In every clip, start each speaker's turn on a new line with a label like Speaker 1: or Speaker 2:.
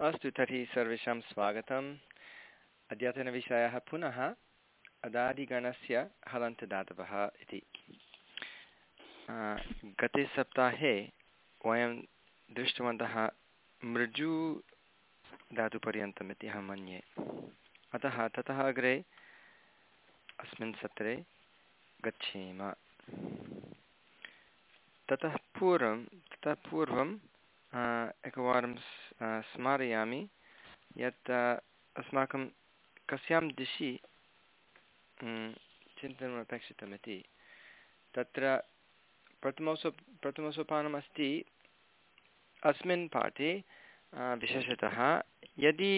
Speaker 1: अस्तु तर्हि सर्वेषां स्वागतम्। अद्यतनविषयः पुनः अदादिगणस्य हलन्तदातवः इति। गते सप्ताहे वयं दृष्टवन्तः मृजु धातुपर्यन्तम् इति अहं मन्ये। अतः ततः अग्रे अस्मिन् सत्रे गच्छेम। ततः पूर्वं ततः पूर्वं एकवारं स्मारयामि। यत् अस्माकं कस्यां दिशि चिन्तनम् अपेक्षितमिति। तत्र प्रथमसो, प्रथमसोपानम् अस्ति, अस्मिन् पाठे विशेषतः यदि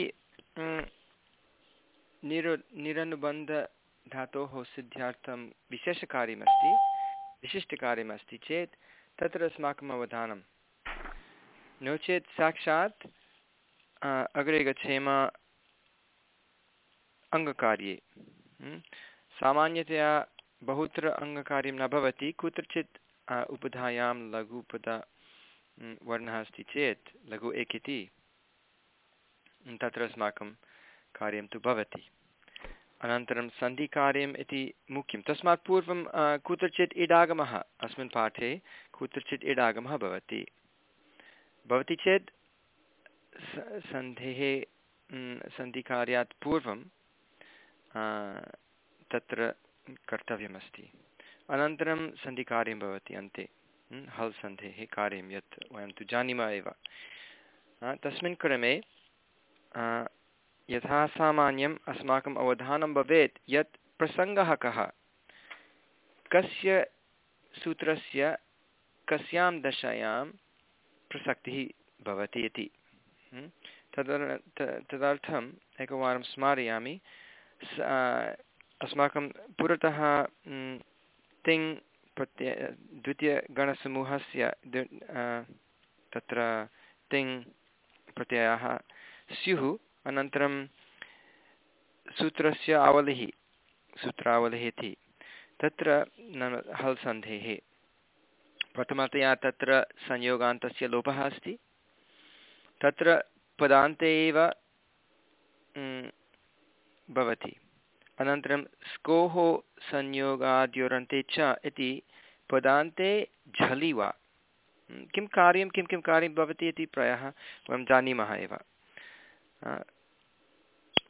Speaker 1: निरु, निरनुबन्धधातोः सिद्ध्यार्थं विशेषकार्यमस्ति, विशिष्टकार्यमस्ति चेत्, तत्र अस्माकम् अवधानं नो चेत् साक्षात् अग्रे गच्छेम अङ्गकार्ये। सामान्यतया बहुत्र अङ्गकार्यं न भवति, कुत्रचित् उपधायां लघु उपधा वर्णः अस्ति चेत्, लघु एक इति तत्र अस्माकं कार्यं तु भवति। अनन्तरं सन्धिकार्यम् इति मुख्यं। तस्मात् पूर्वं कुत्रचित् इडागमः अस्मिन् पाठे कुत्रचित् इडागमः भवति। भवति चेत् सन्धेः सन्धिकार्यात् पूर्वं तत्र कर्तव्यमस्ति। अनन्तरं सन्धिकार्यं भवति अन्ते हल् सन्धेः, कार्यं यत् वयं तु जानीमः एव। तस्मिन् क्रमे यथा सामान्यम् अस्माकम् अवधानं भवेत् यत् प्रसङ्गः कः, कस्य सूत्रस्य कस्यां दशायां प्रसक्तिः भवति इति। तदर तदर्थम् एकवारं स्मारयामि। अस्माकं पुरतः तिङ् प्रत्यय द्वितीयगणसमूहस्य तत्र तिङ् प्रत्ययाः। स्युः अनन्तरं सूत्रस्य आवलिः, सूत्रावलिः इति। तत्र नाम हल् सन्धेः। प्रथमतया तत्र संयोगान्तस्य लोपः अस्ति। तत्र पदान्ते एव भवति। अनन्तरं स्कोः संयोगाद्योरन्ते च इति पदान्ते झलि वा किं कार्यं, किं किं कार्यं भवति इति प्रायः वयं जानीमः एव।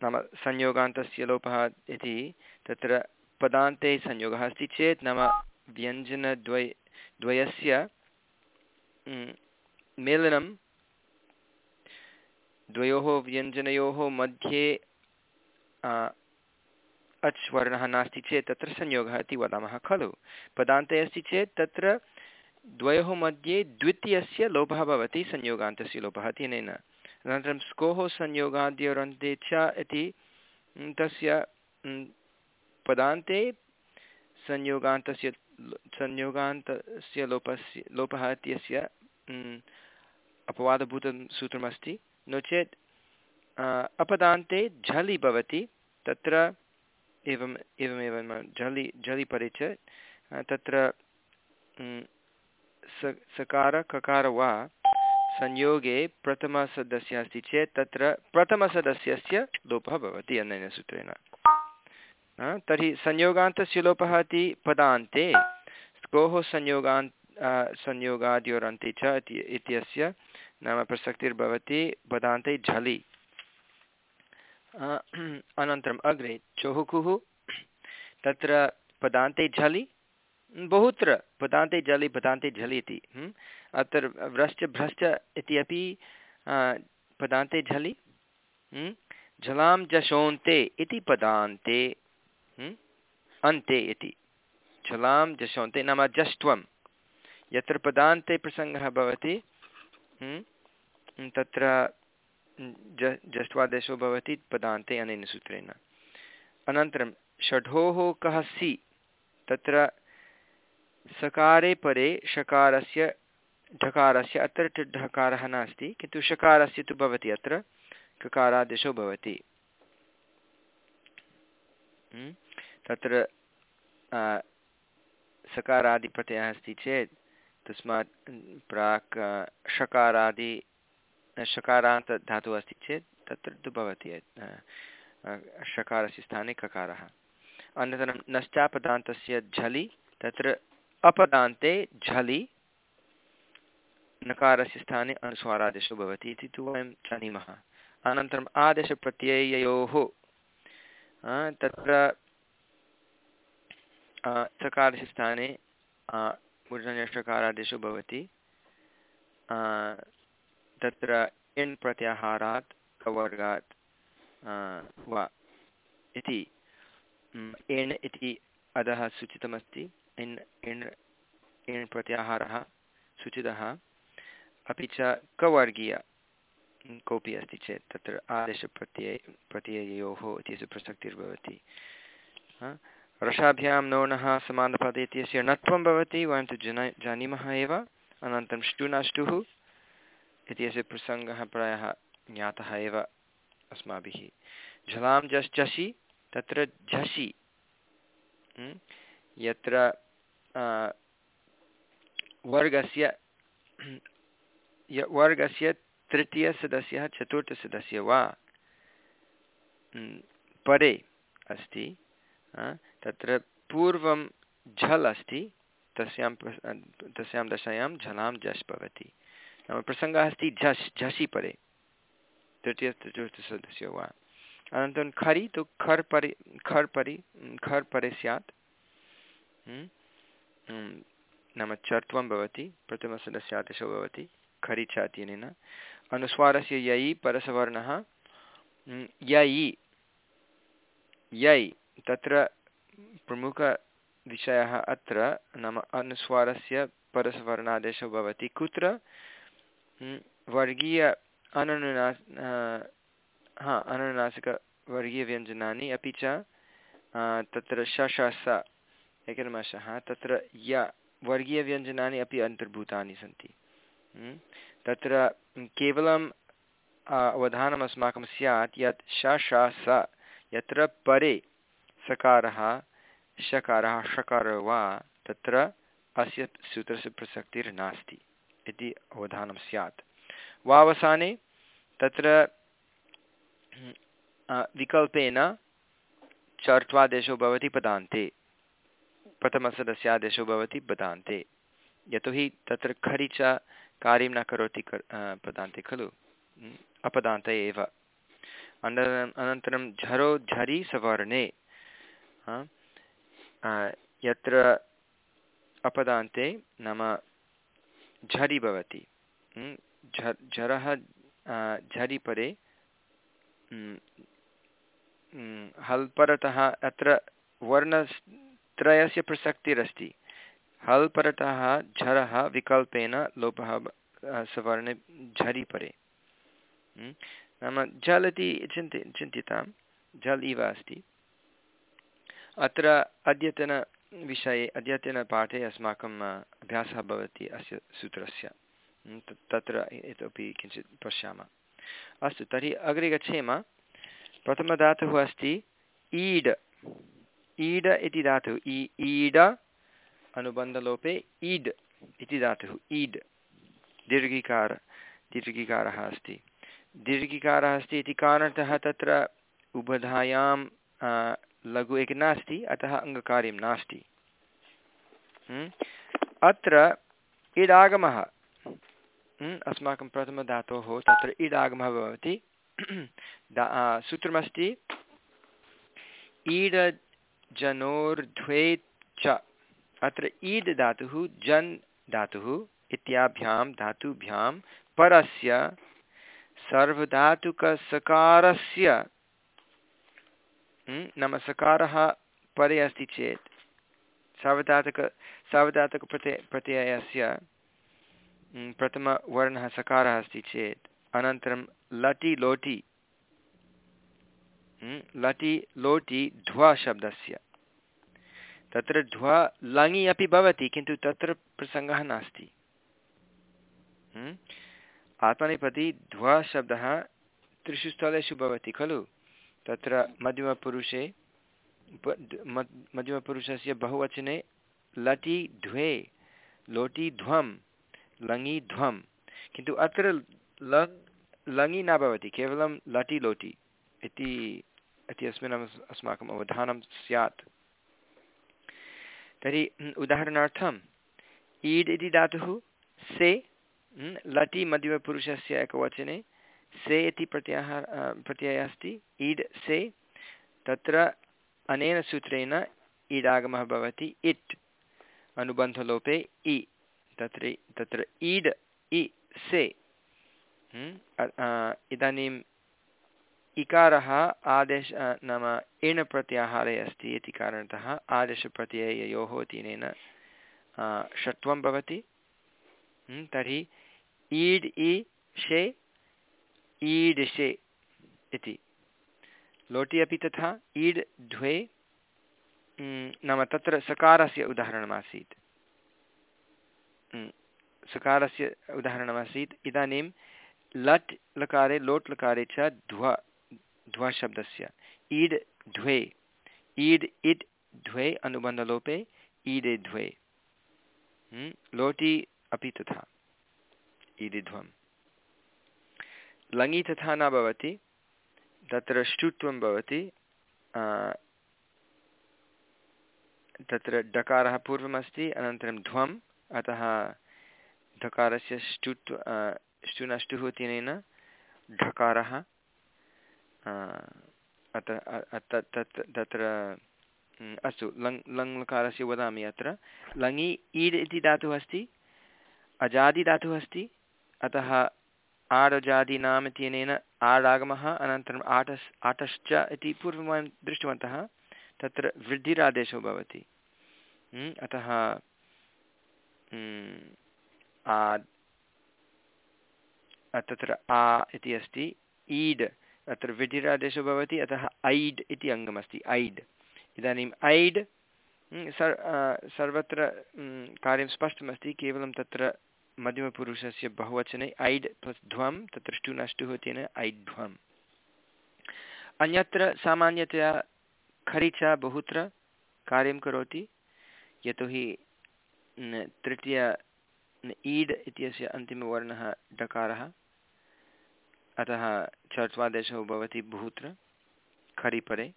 Speaker 1: नाम संयोगान्तस्य लोपः इति तत्र पदान्ते संयोगः अस्ति चेत् नाम व्यञ्जनद्वय द्वयस्य मेलनं, द्वयोः व्यञ्जनयोः मध्ये अच् वर्णः नास्ति चेत् तत्र संयोगः इति वदामः, खलु? पदान्ते अस्ति चेत् तत्र द्वयोः मध्ये द्वितीयस्य लोपः भवति, संयोगान्तस्य लोपः अनेन अनन्तरं स्कोः संयोगाद्योरन्ते च इति तस्य पदान्ते संयोगान्तस्य संयोगान्तस्य लोपस्य लोपः इत्यस्य अपवादभूतं सूत्रमस्ति। नो चेत् अपदान्ते झलि भवति, तत्र एवम्, एवमेव झलि झलि परे च तत्र स, सकार, ककार वा संयोगे प्रथमसदस्यः अस्ति चेत् तत्र प्रथमसदस्यस्य लोपः भवति अनेन सूत्रेण। तर्हि संयोगान्तस्य लोपः इति पदान्ते। स्कोः संयोगान् संयोगाद्योरन्ते च इति, इत्यस्य नाम प्रसक्तिर्भवति पदान्ते झलि। अनन्तरम् अग्रे चोहुकुः। तत्र पदान्ते झलि, बहुत्र पदान्ते जलि पदान्ते झलि इति। अत्र व्रश्च भ्रश्च इति अपि पदान्ते झलि। झलां जशोन्ते इति पदान्ते। अन्ते इति। झलां जशोन्ते, नाम जष्ट्वं। यत्र पदान्ते प्रसङ्गः भवति तत्र ज, जष्ट्वादेशो भवति, पदान्ते अनेन सूत्रेण। अनन्तरं, षढोः कः सि? तत्र सकारे परे षकारस्य, ढकारस्य, अत्र ढकारः नास्ति, किन्तु षकारस्य तु भवति अत्र, ककारादेशो भवति। तत्र सकारादिप्रत्ययः अस्ति चेत्, तस्मात् प्राक् षकारादि षकारान्त धातुः अस्ति चेत्, तत्र तु भवति षकारस्य स्थाने ककारः। अनन्तरं नश्चापदान्तस्य झलि, तत्र अपदान्ते झलि, नकारस्य स्थाने अनुस्वारादेशो भवति इति तु वयं जानीमः। अनन्तरम् आदेशप्रत्यययोः तत्र चकारस्य स्थाने मूर्धन्यषकारादेशो भवति। तत्र इण् प्रत्याहारात्, कवर्गात् वा इति एण् इति अधः सूचितमस्ति। इण् इण् इण् प्रत्याहारः सूचितः। अपि च कवर्गीय कोऽपि अस्ति चेत् तत्र आदेशप्रत्यय, प्रत्यययोः इत्यस्य प्रसक्तिर्भवति रसाभ्यां नोनः समानपदे इत्यस्य णत्वं भवति, वयं तु जन, जानीमः एव। अनन्तरं ष्टुनष्टुः इत्यस्य प्रसङ्गः प्रायः ज्ञातः एव अस्माभिः। झलां जस् झसि तत्र झसि। यत्र वर्गस्य वर्गस्य तृतीयसदस्यः, चतुर्थसदस्यः वा परे अस्ति। तत्र पूर्वं झल् अस्ति, तस्यां तस्यां दशायां झलां झस् भवति। नाम प्रसङ्गः अस्ति झस्, झसि परे तृतीयचतुर्थसदस्यो वा। अनन्तरं खरि, तु खर् परि खर् परि खर् परे स्यात्। नाम चर्त्वं भवति प्रथमसदस्यादेशो भवति, खरि च इत्यनेन अनुस्वारस्य ययि परसवर्णः। ययि यै। तत्र प्रमुखविषयः अत्र नाम अनुस्वारस्य परसवर्णादेशो भवति। कुत्र? वर्गीय अननुना हा अनुनासिकवर्गीयव्यञ्जनानि अपि च तत्र शश एकनिमषः, तत्र य वर्गीयव्यञ्जनानि अपि अन्तर्भूतानि सन्ति। तत्र केवलम् अवधानम् अस्माकं स्यात् यत् श श स यत्र परे सकारः, शकारः षकारः वा, तत्र अस्य सूत्रस्य प्रसक्तिर्नास्ति इति अवधानं स्यात्। वावसाने तत्र विकल्पेन चर्त्वादेशो भवति पदान्ते, प्रथमसदस्यादेशो भवति पदान्ते। यतोहि तत्र खरि च कार्यं न करोति पदान्ते खलु अपदान्त एव। अनन्तरम् अनन्तरं झरो झरि सवर्णे यत्र अपदान्ते नाम झरि भवति। झरः झरि परे हल् परतः अत्र वर्णत्रयस्य प्रसक्तिरस्ति। हल् परतः झरः विकल्पेन लोपः सवर्णे झरि परे नाम जल् इति चिन्ति, चिन्तितां, जल् इव अस्ति। अत्र अद्यतनविषये, अद्यतनपाठे अस्माकम् अभ्यासः भवति अस्य सूत्रस्य। तत्र इतोपि किञ्चित् पश्यामः। अस्तु, तर्हि अग्रे गच्छेम। प्रथमधातुः अस्ति ईड्। ईड इति धातुः, इ, ईड अनुबन्धलोपे ईड् इति धातुः, ईड्। दीर्घिकार, दीर्घिकारः अस्ति। दीर्घिकारः अस्ति इति कारणतः तत्र उभधायां लघु एकं नास्ति, अतः अङ्गकार्यं नास्ति। अत्र इडागमः अस्माकं प्रथमधातोः तत्र इडागमः भवति। सूत्रमस्ति। ईड जनोर्ध्वे च। अत्र ईड् धातुः, जन् धातुः इत्याभ्यां धातुभ्यां परस्य सर्वधातुकसकारस्य नाम सकारः परे अस्ति चेत् सावधातक सावधातकप्रत्यय प्रत्ययस्य प्रथमवर्णः सकारः अस्ति चेत् अनन्तरं लटि लोटि लटि लोटि ध्वशब्दस्य तत्र ध्व लङि अपि भवति, किन्तु तत्र प्रसङ्गः नास्ति। आत्मनेपदी ध्वशब्दः त्रिषु स्थलेषु भवति, खलु? तत्र मध्यमपुरुषे मध्यमपुरुषस्य बहुवचने लटि द्वे लोटि ध्वं, लङि ध्वं। किन्तु अत्र लङ्, लङि न भवति, केवलं लटि लोटि इति इति अस्मिन् अस्माकम् अवधानं स्यात्। तर्हि उदाहरणार्थम् ईड् इति धातुः, से लटि मध्यमपुरुषस्य एकवचने से इति प्रत्याहार प्रत्ययः अस्ति। ईड् से, तत्र अनेन सूत्रेण ईडागमः भवति। इट्, अनुबन्धलोपे इ, तत्र तत्र ईड् इ, से इदानीम् इकारः आदेश नाम इण् प्रत्याहारे अस्ति इति कारणतः आदेशप्रत्यययोः इत्यनेन षत्वं भवति। तर्हि ईड् इ, शे ईडिशे इति। लोटि अपि तथा ईड् द्वे नाम तत्र सकारस्य उदाहरणमासीत्। सकारस्य उदाहरणमासीत्। इदानीं लट् लकारे, लोट् लकारे च ध्व ध्वशब्दस्य ईड् द्वे। ईड् इड् द्वे अनुबन्धलोपे ईडे द्वे। लोटि अपि तथा। ईडिध्वम् लङि तथा न भवति, तत्र ष्टुत्वं भवति तत्र डकारः पूर्वमस्ति, अनन्तरं ध्वम् अतः ढकारस्य ष्टुत्व ष्टुनष्टुः इत्यनेन ढकारः तत्र अस्तु, लङ् लङ् वदामि अत्र लङि ईड् इति धातुः अस्ति अजादिधातुः अस्ति, अतः आडजादीनाम् इत्यनेन आडागमः अनन्तरम् आटस्, आटश्च इति पूर्वं वयं दृष्टवन्तः, तत्र वृद्धिरादेशो भवति। अतः तत्र आ इति अस्ति, ईड्, अत्र वृद्धिरादेशो भवति, अतः ऐड् इति अङ्गमस्ति, ऐड्। इदानीम् ऐड् सर् सर्वत्र कार्यं स्पष्टमस्ति, केवलं तत्र मध्यमपुरुषस्य बहुवचने ऐड् प्लस् ध्वं, तत्र ष्टु नष्टुः तेन ऐड् ध्वम्। अन्यत्र सामान्यतया खरिचा बहुत्र कार्यं करोति, यतोहि तृतीय ईड् इत्यस्य अन्तिमवर्णः डकारः। अतः चर्त्वादेशो भवति बहुत्र खरिपरे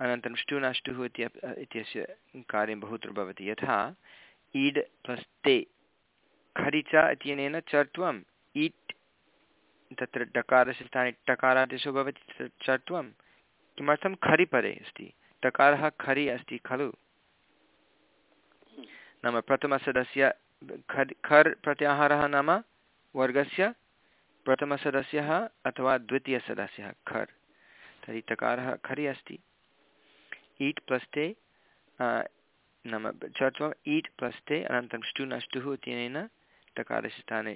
Speaker 1: अनन्तरं ष्टुनाष्टुः इत्यस्य कार्यं बहुत्र भवति। यथा ईड् प्लस् ते। खरिच इत्यनेन चर्त्वम् इट् तत्र डकारस्य स्थाने टकारादेशो भवति चर्त्वं किमर्थं खरिपरे अस्ति? टकारः खरि अस्ति खलु? नाम प्रथमसदस्य खर् खर् प्रत्याहारः नाम वर्गस्य प्रथमसदस्यः अथवा द्वितीयसदस्यः, खर्। तर्हि टकारः खरि अस्ति। ईट् प्लस्ते नाम चत्वम् ईट् प्लस्ते अनन्तरं ष्टु नष्टुः इत्यनेन टकारस्य स्थाने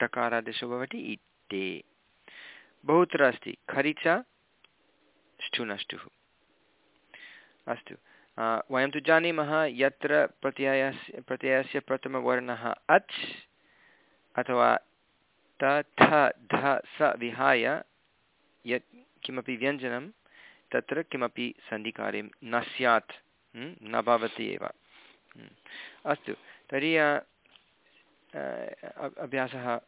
Speaker 1: टकारादेशो भवति इट्टे बहुत्र अस्ति, खरिच ष्ठुनष्टुः अस्तु वयं तु जानीमः यत्र प्रत्ययस्य प्रत्ययस्य प्रथमवर्णः अच् अथवा त, थ, ध, स विहाय यत् किमपि व्यञ्जनं, तत्र किमपि सन्धिकार्यं न स्यात् न भवति एव। अस्तु, तर्हि अभ्यासः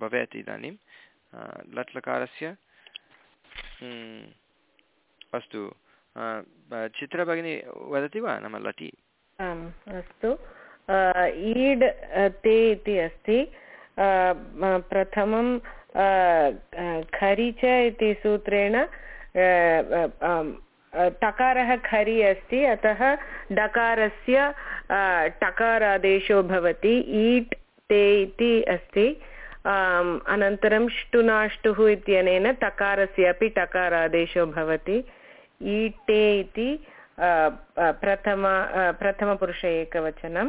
Speaker 1: भवेत् इदानीं। लट्लकारस्य अस्तु। चित्रभगिनी वदति वा नाम लटि?
Speaker 2: आम्, अस्तु। ईड् ते इति अस्ति। प्रथमं खरिच इति सूत्रेण टकारः खरि अस्ति, अतः डकारस्य टकारादेशो भवति, ईट्, ते इति अस्ति। अनन्तरं ष्टुनाष्टुः इत्यनेन टकारस्य अपि टकारादेशो भवति। ईटे इति प्रथम प्रथमपुरुष एकवचनं।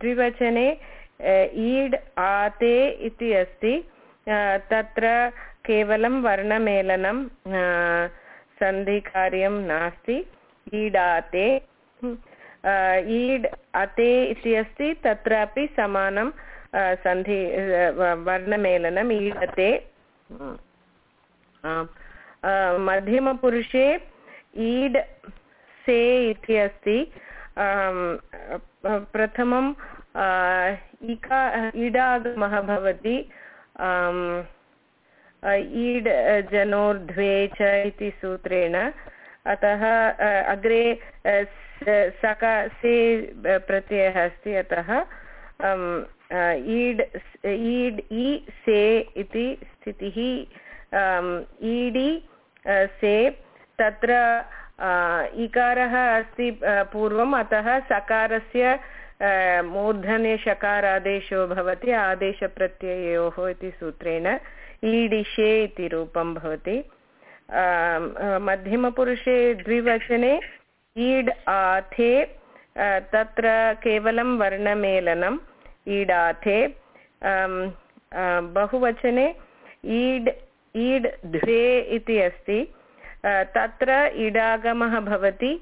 Speaker 2: द्विवचने ईड् आते इति अस्ति। तत्र केवलं वर्णमेलनं सन्धिकार्यं नास्ति ईडाते ईड् अते इति अस्ति, तत्रापि समानं सन्धि वर्णमेलनम् ईडते मध्यमपुरुषे ईड् से इति अस्ति। प्रथमं इका, इडागमः भवति। ईड् जनोर्ध्वे च इति सूत्रेण। अतः अग्रे सका, से प्रत्ययः अस्ति। अतः ईड् ईड्, इ, से इति स्थितिः। ईडि से तत्र इकारः अस्ति पूर्वम्। अतः सकारस्य मूर्धने शकारादेशो भवति आदेशप्रत्यययोः इति सूत्रेण। ईडिशे इति रूपं भवति। मध्यमपुरुषे द्विवचने ईड् आथे तत्र केवलं वर्णमेलनम् ईडाथे बहुवचने ईड् ईड् द्वे इति अस्ति। तत्र इडागमः भवति।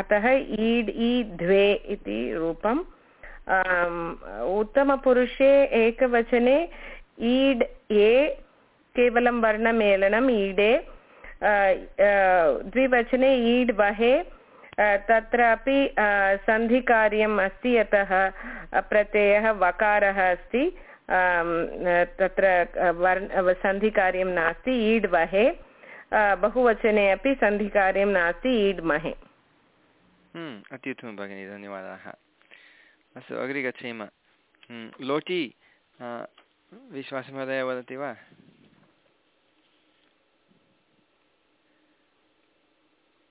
Speaker 2: अतः ईड्, इ, द्वे इति रूपम्। उत्तमपुरुषे एकवचने ईड् ए, केवलं वर्णमेलनम् ईडे द्विवचने ईड् वहे तत्रापि सन्धिकार्यम् अस्ति, यतः प्रत्ययः वकारः अस्ति तत्र वर्ण सन्धिकार्यं नास्ति, ईड् वहे बहुवचने अपि सन्धिकार्यं नास्ति, ईड् महे।
Speaker 1: अत्युत्तमं भगिनि, धन्यवादाः। अस्तु, अग्रे गच्छेम। लोटि विश्वासमहोदय वदति वा?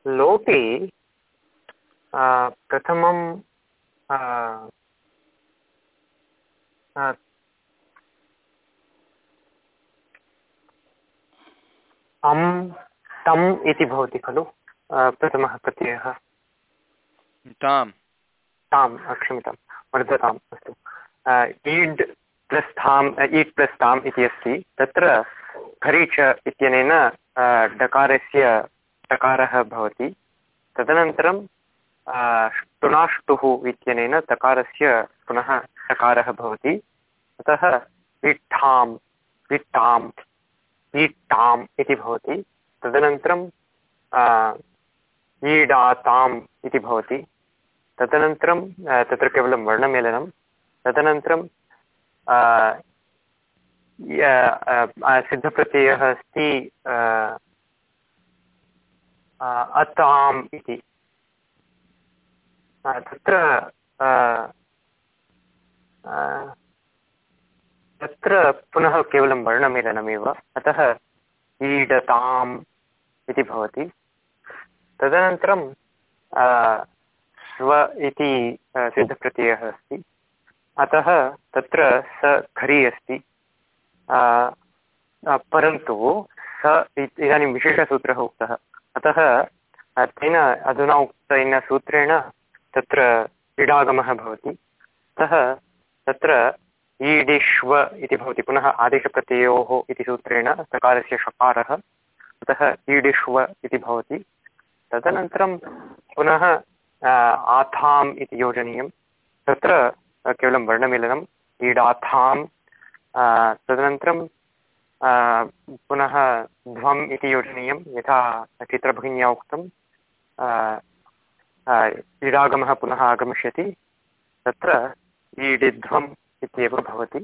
Speaker 3: लोटे प्रथमं अं तम् इति भवति खलु प्रथमः प्रत्ययः।
Speaker 1: ताम्।
Speaker 3: ताम् क्षम्यतां वर्धताम् अस्तु। ईड् प्लस् थाम् ईड् प्लस् ताम् इति अस्ति। तत्र खरीच इत्यनेन डकारस्य टकारः भवति। तदनन्तरं टुनाष्टुः इत्यनेन तकारस्य पुनः टकारः भवति। अतः विट्ठां विट्टाम्, ईट्टाम् इति भवति। तदनन्तरं ईडाताम् इति भवति। तदनन्तरं तत्र केवलं वर्णमेलनं। तदनन्तरं सिद्धप्रत्ययः अस्ति अताम् इति। तत्र तत्र पुनः केवलं वर्णमेलनमेव। अतः ईडताम् इति भवति। तदनन्तरं स्व इति सिद्धप्रत्ययः अस्ति। अतः तत्र स खरी अस्ति। परन्तु स इदानीं विशेषसूत्रः उक्तः। अतः तेन अधुना उक्तेन सूत्रेण तत्र इडागमः भवति। अतः तत्र ईडिष्व इति भवति। पुनः आदेशप्रत्ययोः इति सूत्रेण सकारस्य षकारः। अतः ईडिष्व इति भवति। तदनन्तरं पुनः आथाम् इति योजनीयं तत्र केवलं वर्णमेलनम् ईडाथां तदनन्तरं पुनः ध्वम् इति योजनीयं यथा चित्रभगिन्या उक्तं ईडागमः पुनः आगमिष्यति, तत्र ईडिध्वम् इत्येव भवति।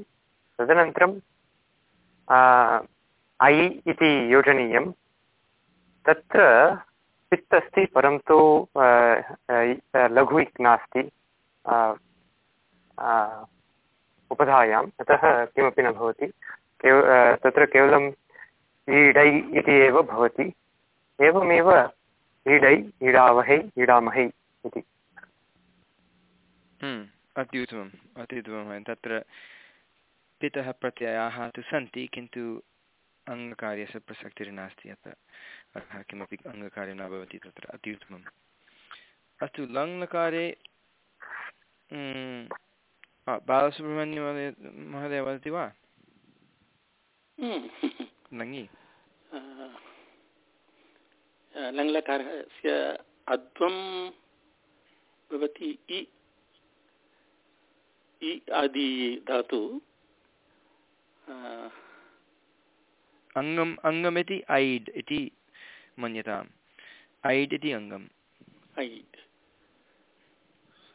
Speaker 3: तदनन्तरं ऐ इति योजनीयं तत्र पित् अस्ति परन्तु लघु इक् नास्ति उपधायाम् अतः किमपि न भवति। केव तत्र केवलं ईडै इति एव भवति। एवमेव ईडै ईडावहै ईडामहै इति।
Speaker 1: अत्युत्तमम् अत्युत्तमं तत्र पितः प्रत्ययाः तु सन्ति किन्तु अङ्गकार्यस्य प्रसक्तिर्नास्ति अत्र अतः किमपि अङ्गकार्यं न भवति तत्र। अत्युत्तमम् अस्तु लङ्लकारे बालसुब्रह्मण्यमहोदय महोदय वदति वा? लङि
Speaker 4: लङ्लकारस्य अद्वं भवति इ इ आदि धातु।
Speaker 1: अङ्गम् अङ्गमिति ऐड् इति मन्यताम्। ऐड् इति अङ्गम्।
Speaker 4: ऐड्।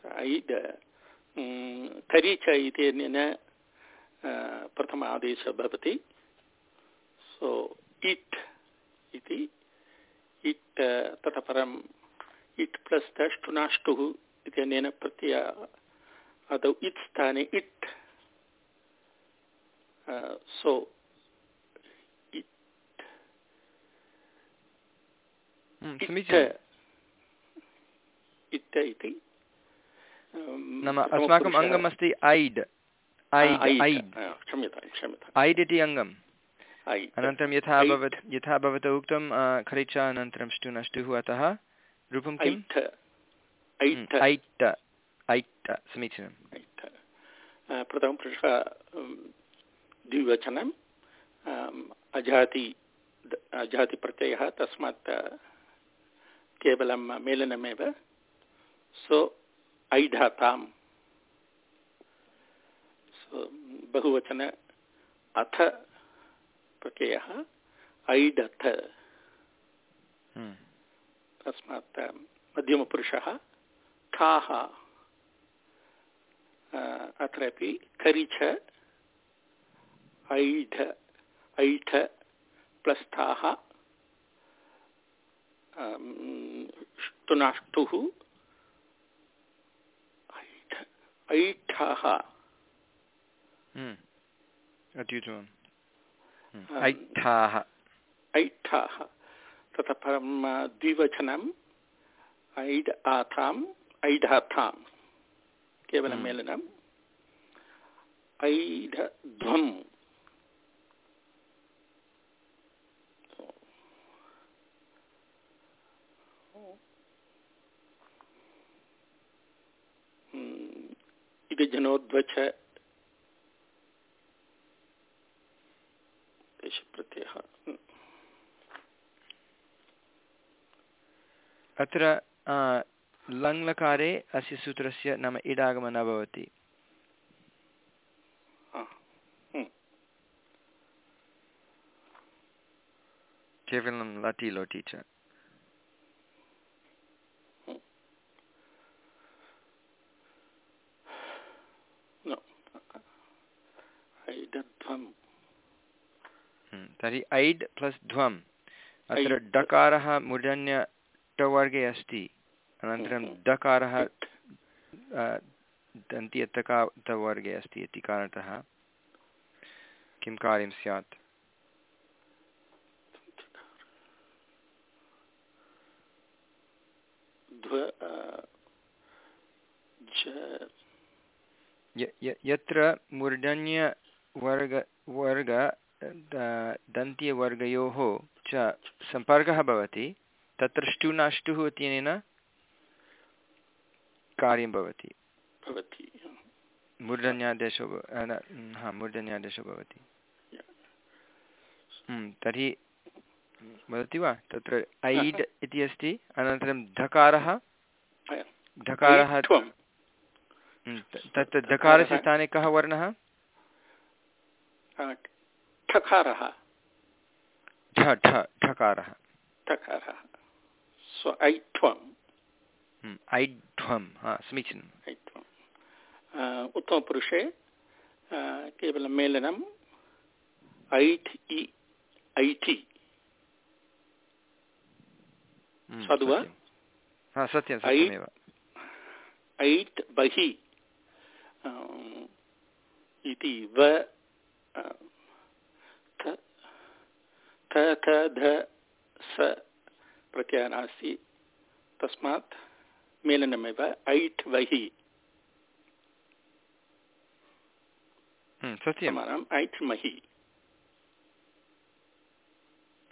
Speaker 4: ऐड्। करीच इत्यनेन प्रथम आदेशः भवति। सो इट् इति इट् ततः परम् इट् प्लस् दष्टुनाष्टुः इत्यनेन प्रत्यय आदौ इत् स्थाने इट् सो इट् इति।
Speaker 1: नाम अस्माकम् अङ्गमस्ति ऐड्। ऐड् इति अङ्गम्। अनन्तरं यथा भवत् यथा भवता उक्तं खरिचा अनन्तरं ष्टु नष्टुः अतः। रूपं किम्? ऐट्। ऐट् समीचीनं
Speaker 4: प्रथमपुरुषः द्विवचनम् अजाति अजातिप्रत्ययः तस्मात् केवलं मेलनमेव। सो ऐढाताम् बहुवचन अथ प्रत्ययः ऐडथ तस्मात् मध्यमपुरुषः ठाः अत्रापि करिच ऐढ ऐठ प्लस्थाः ष्टुनाष्टुः ऐठाः
Speaker 1: अत्युत्तमम् ऐठाः
Speaker 4: ऐठाः ततः परं द्विवचनम् ऐड् आथाम् ऐढाथां केवलं मेलनम् ऐढध्वम् इति जनोद्वच देशप्रत्ययः
Speaker 1: अत्र लङ्लकारे अस्य सूत्रस्य नाम इडागमः न भवति केवलं लटि लोटि च तर्हि ऐड् प्लस् ध्वम्। अत्र डकारः मूर्धन्य टवर्गे अस्ति। अनन्तरं डकारः दन्त्यतकातवर्गे अस्ति इति कारणतः। किं कार्यं स्यात्? यत्र मूर्धन्यवर्ग वर्ग दन्त्यवर्गयोः च सम्पर्कः भवति तत्र ष्टुनाष्टुः इत्यनेन कार्यं भवति। मूर्धन्यादेशो हा मूर्धन्यादेशो भवति। तर्हि वदति वा? तत्र ऐड् इति अस्ति अनन्तरं धकारः। धकारः तत् धकारस्य स्थाने कः वर्णः?
Speaker 4: ठकारः
Speaker 1: ठ ठकारः
Speaker 4: ठकारः स्व ऐठ्वम्
Speaker 1: ऐढ्वं हा समीचीनम्
Speaker 4: ऐठ्वम् उत्तमपुरुषे केवलं मेलनम् ऐठ् इ ऐठि साधु वा
Speaker 1: हा सत्यं सत्यमेव।
Speaker 4: ऐट् बहि इति व थ थ ध स प्रत्ययः नास्ति। तस्मात् मेलनमेव ऐट् वहि।
Speaker 1: सत्यम्।
Speaker 4: ऐट् महि।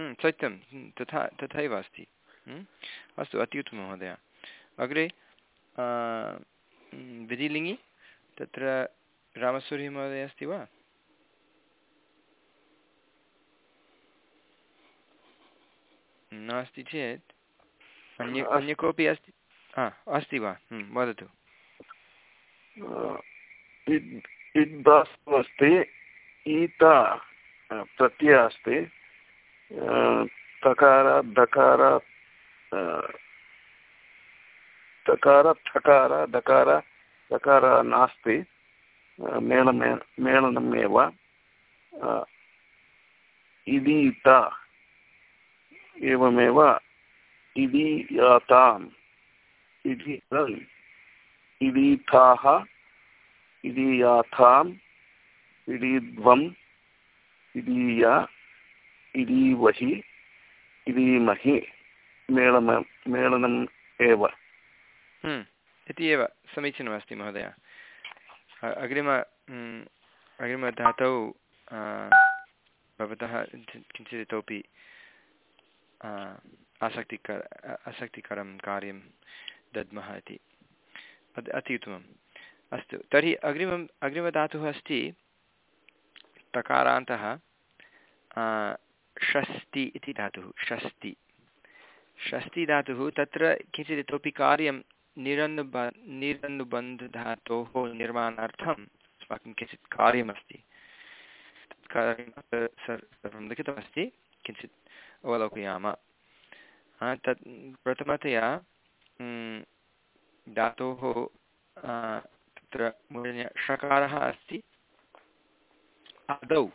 Speaker 1: सत्यं तथा तथैव अस्ति। अस्तु अत्युत्तमं महोदय। अग्रे विधिलिङ्गि तत्र रामसूरिमहोदय अस्ति वा? नास्ति चेत् अन्य अन्य कोऽपि अस्ति? हा अस्ति वा? वदतु।
Speaker 5: अस्ति ईत प्रत्ययः अस्ति तकार दकार तकार ठकार दकार दकार नास्ति मेलने मेलनमेव इदीत। एवमेव इदीयाताम् इति इदीथाः इदीयाथाम् इडीध्वम् इदीय इदीवहि इदीमहि मेलन मेलनम् एव।
Speaker 1: हम्म, इति एव समीचीनमस्ति महोदय। अग्रिम हम्म, अग्रिमधातौ भवतः किञ्चित् इतोपि आसक्तिकर आसक्तिकरं कार्यं दद्मः इति। अत् उत्तमम्। अस्तु, तर्हि अग्रिमम्, अग्रिमधातुः अस्ति तकारान्तः षष्टि इति धातुः, षष्टि। षष्टिधातुः तत्र किञ्चित् इतोपि कार्यं निरनुब, निरनुबन्धधातोः निर्माणार्थम् अस्माकं किञ्चित् कार्यमस्ति। तत् कार्यम् सर्वं लिखितमस्ति। किञ्चित् अवलोकयाम। तत् प्रथमतया धातोः तत्र षकारः अस्ति। आदौ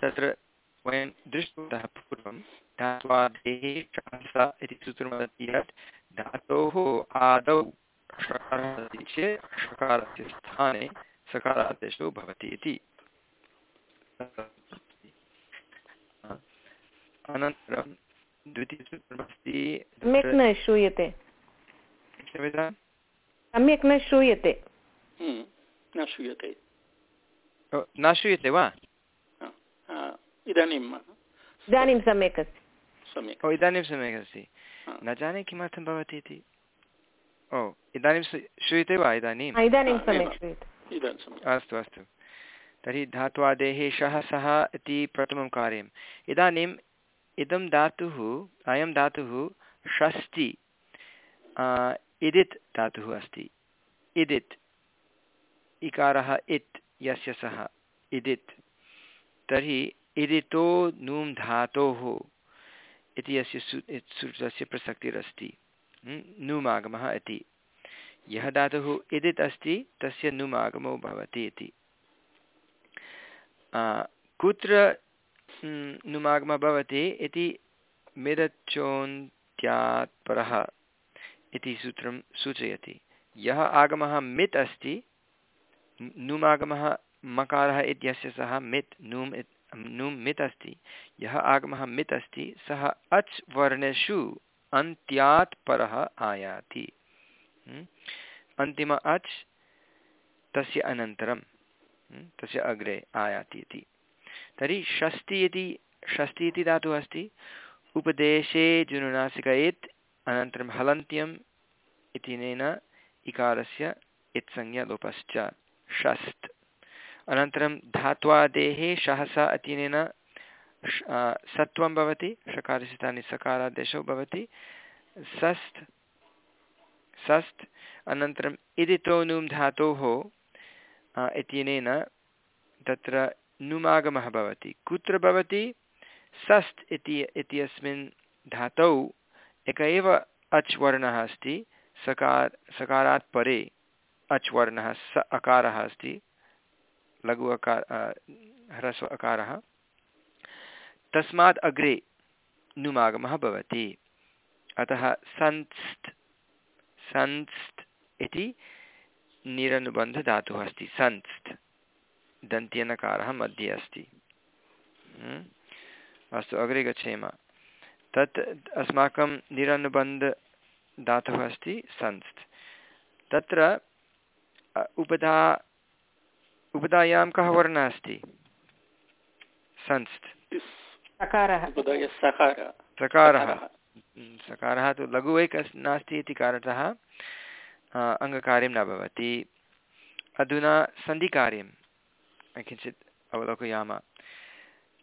Speaker 1: तत्र वयं दृष्टवन्तः पूर्वं धात्वादेः शांसा इति सूत्रमस्ति यत् धातोः आदौ षकारः अस्ति चेत् षकारस्य स्थाने सकारादेशो भवति इति। अनन्तरं द्वितीयसूत्रमस्ति
Speaker 2: सम्यक् न श्रूयते। सम्यक् न श्रूयते।
Speaker 4: हम्म, न श्रूयते।
Speaker 1: न श्रूयते वा?
Speaker 4: हा, हा, इदानीं
Speaker 2: इदानीं सम्यक् अस्ति।
Speaker 4: सम्यक्।
Speaker 1: ओ इदानीं सम्यक् अस्ति। न जाने किमर्थं भवति इति। ओ इदानीं श्रू- श्रूयते वा इदानीं?
Speaker 2: इदानीं सम्यक् श्रूयते।
Speaker 1: अस्तु अस्तु। तर्हि धात्वादेः शः सः इति प्रथमं कार्यम्। इदानीम् इदं धातुः अयं धातुः षष्टि इदित् धातुः अस्ति। इदित् इकारः इत् यस्य सः इदित्। तर्हि इदितो नुं धातोः इति अस्य सू सूत्रस्य प्रसक्तिरस्ति। म्, नुमागमः इति। यः धातुः इदित् अस्ति तस्य नुमागमो भवति इति। कुत्र नुमागमः भवति इति मिदचोन्त्यात् परः इति सूत्रं सूचयति। यः आगमः मित् अस्ति, नु- नुमागमः मकारः इत्यस्य सः मित्, नुम् नुम् मित् अस्ति। यः आगमः मित् अस्ति, सः अच् वर्णेषु अन्त्यात् परः आयाति अन्तिम अच् तस्य अनन्तरं तस्य अग्रे आयाति इति। तर्हि षष्टि इति षष्टि इति धातुः अस्ति। उपदेशे जुनुनासिकयेत् अनन्तरं हलन्त्यम् इत्यनेन इकारस्य इत्संज्ञा लोपश्च। षष्त् अनन्तरं धात्वादेः सहसा इत्यनेन श- आ, सत्वं भवति षकारस्य स्थाने सकारादेशो भवति। षष्ठ। षष्ठ। अनन्तरम् इदितो नुं धातोः इत्यनेन तत्र नुमागमः भवति। कुत्र भवति? षष्ठ इति, इत्यस्मिन् धातौ एक एव अच् वर्णः अस्ति, सकार, सकारात् परे अच् वर्णः, स अकारः अस्ति, लघु अकार ह्रस्व अकारः। तस्मात् अग्रे नुमागमः भवति। अतः संस्थ् संस्थ् इति निरनुबन्धधातुः अस्ति। संस्थ् दन्त्यनकारः मध्ये अस्ति। हम्म? अस्तु अग्रे गच्छेम। तत् अस्माकं निरनुबन्धधातुः अस्ति संस्थ्। तत्र उपधा उपधायां कः वर्णः अस्ति? संस्थ्।
Speaker 2: सकारः।
Speaker 4: सकार।
Speaker 1: सकारः। सकारः। तु लघु एक नास्ति इति कारणतः अङ्गकार्यं न भवति। अधुना सन्धिकार्यं किञ्चित् अवलोकयाम।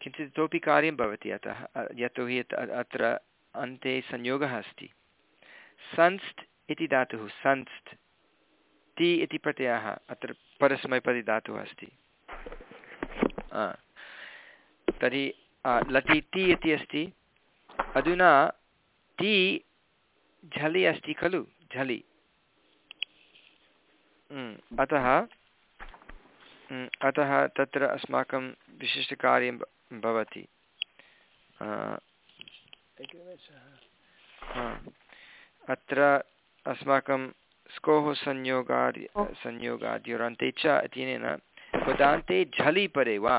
Speaker 1: किञ्चित् इतोपि कार्यं भवति अतः यतोहि अत्- अत्र अन्ते संयोगः अस्ति। संस्थ् इति धातुः संस्थ् ति इति प्रत्ययः अत्र परस्मैपदी धातुः अस्ति तर्हि लटि ति इति अस्ति। अधुना ति झलि अस्ति खलु? झलि। अतः अतः तत्र अस्माकं विशिष्टकार्यं भवति। अत्र अस्माकं स्कोः संयोगादि संयोगाद्योरन्ते च इत्यनेन पदान्ते झलि परे वा?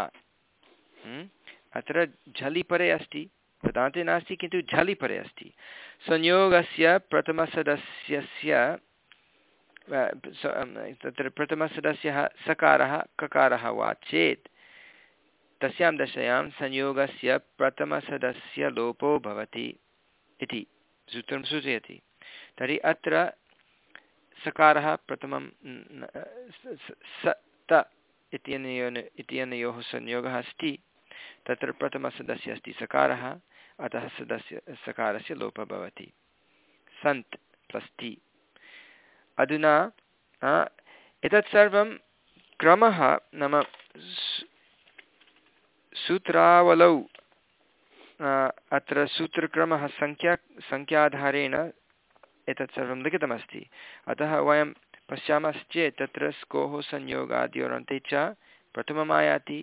Speaker 1: हम्म, अत्र झलि परे अस्ति पदान्ते नास्ति किन्तु झलि परे अस्ति। संयोगस्य प्रथमसदस्यस्य तत्र प्रथमसदस्यः सकारः, ककारः वा चेत् तस्यां दशायां संयोगस्य प्रथमसदस्य लोपो भवति इति सूत्रं सूचयति। तर्हि अत्र सकारः प्रथमं स- त इत्यनयोः इत्यनयोः संयोगः अस्ति। तत्र प्रथमसदस्यः अस्ति सकारः, अतः सदस्य, सकारस्य लोपः भवति। सन्त् प्लस् टि अधुना एतत् सर्वं क्रमः नाम सूत्रावलौ अत्र सूत्रक्रमः सङ्ख्या सङ्ख्याधारेण एतत् सर्वं लिखितमस्ति। अतः वयं पश्यामश्चेत् तत्र स्कोः संयोगाद्योरन्ते च प्रथमम् आयाति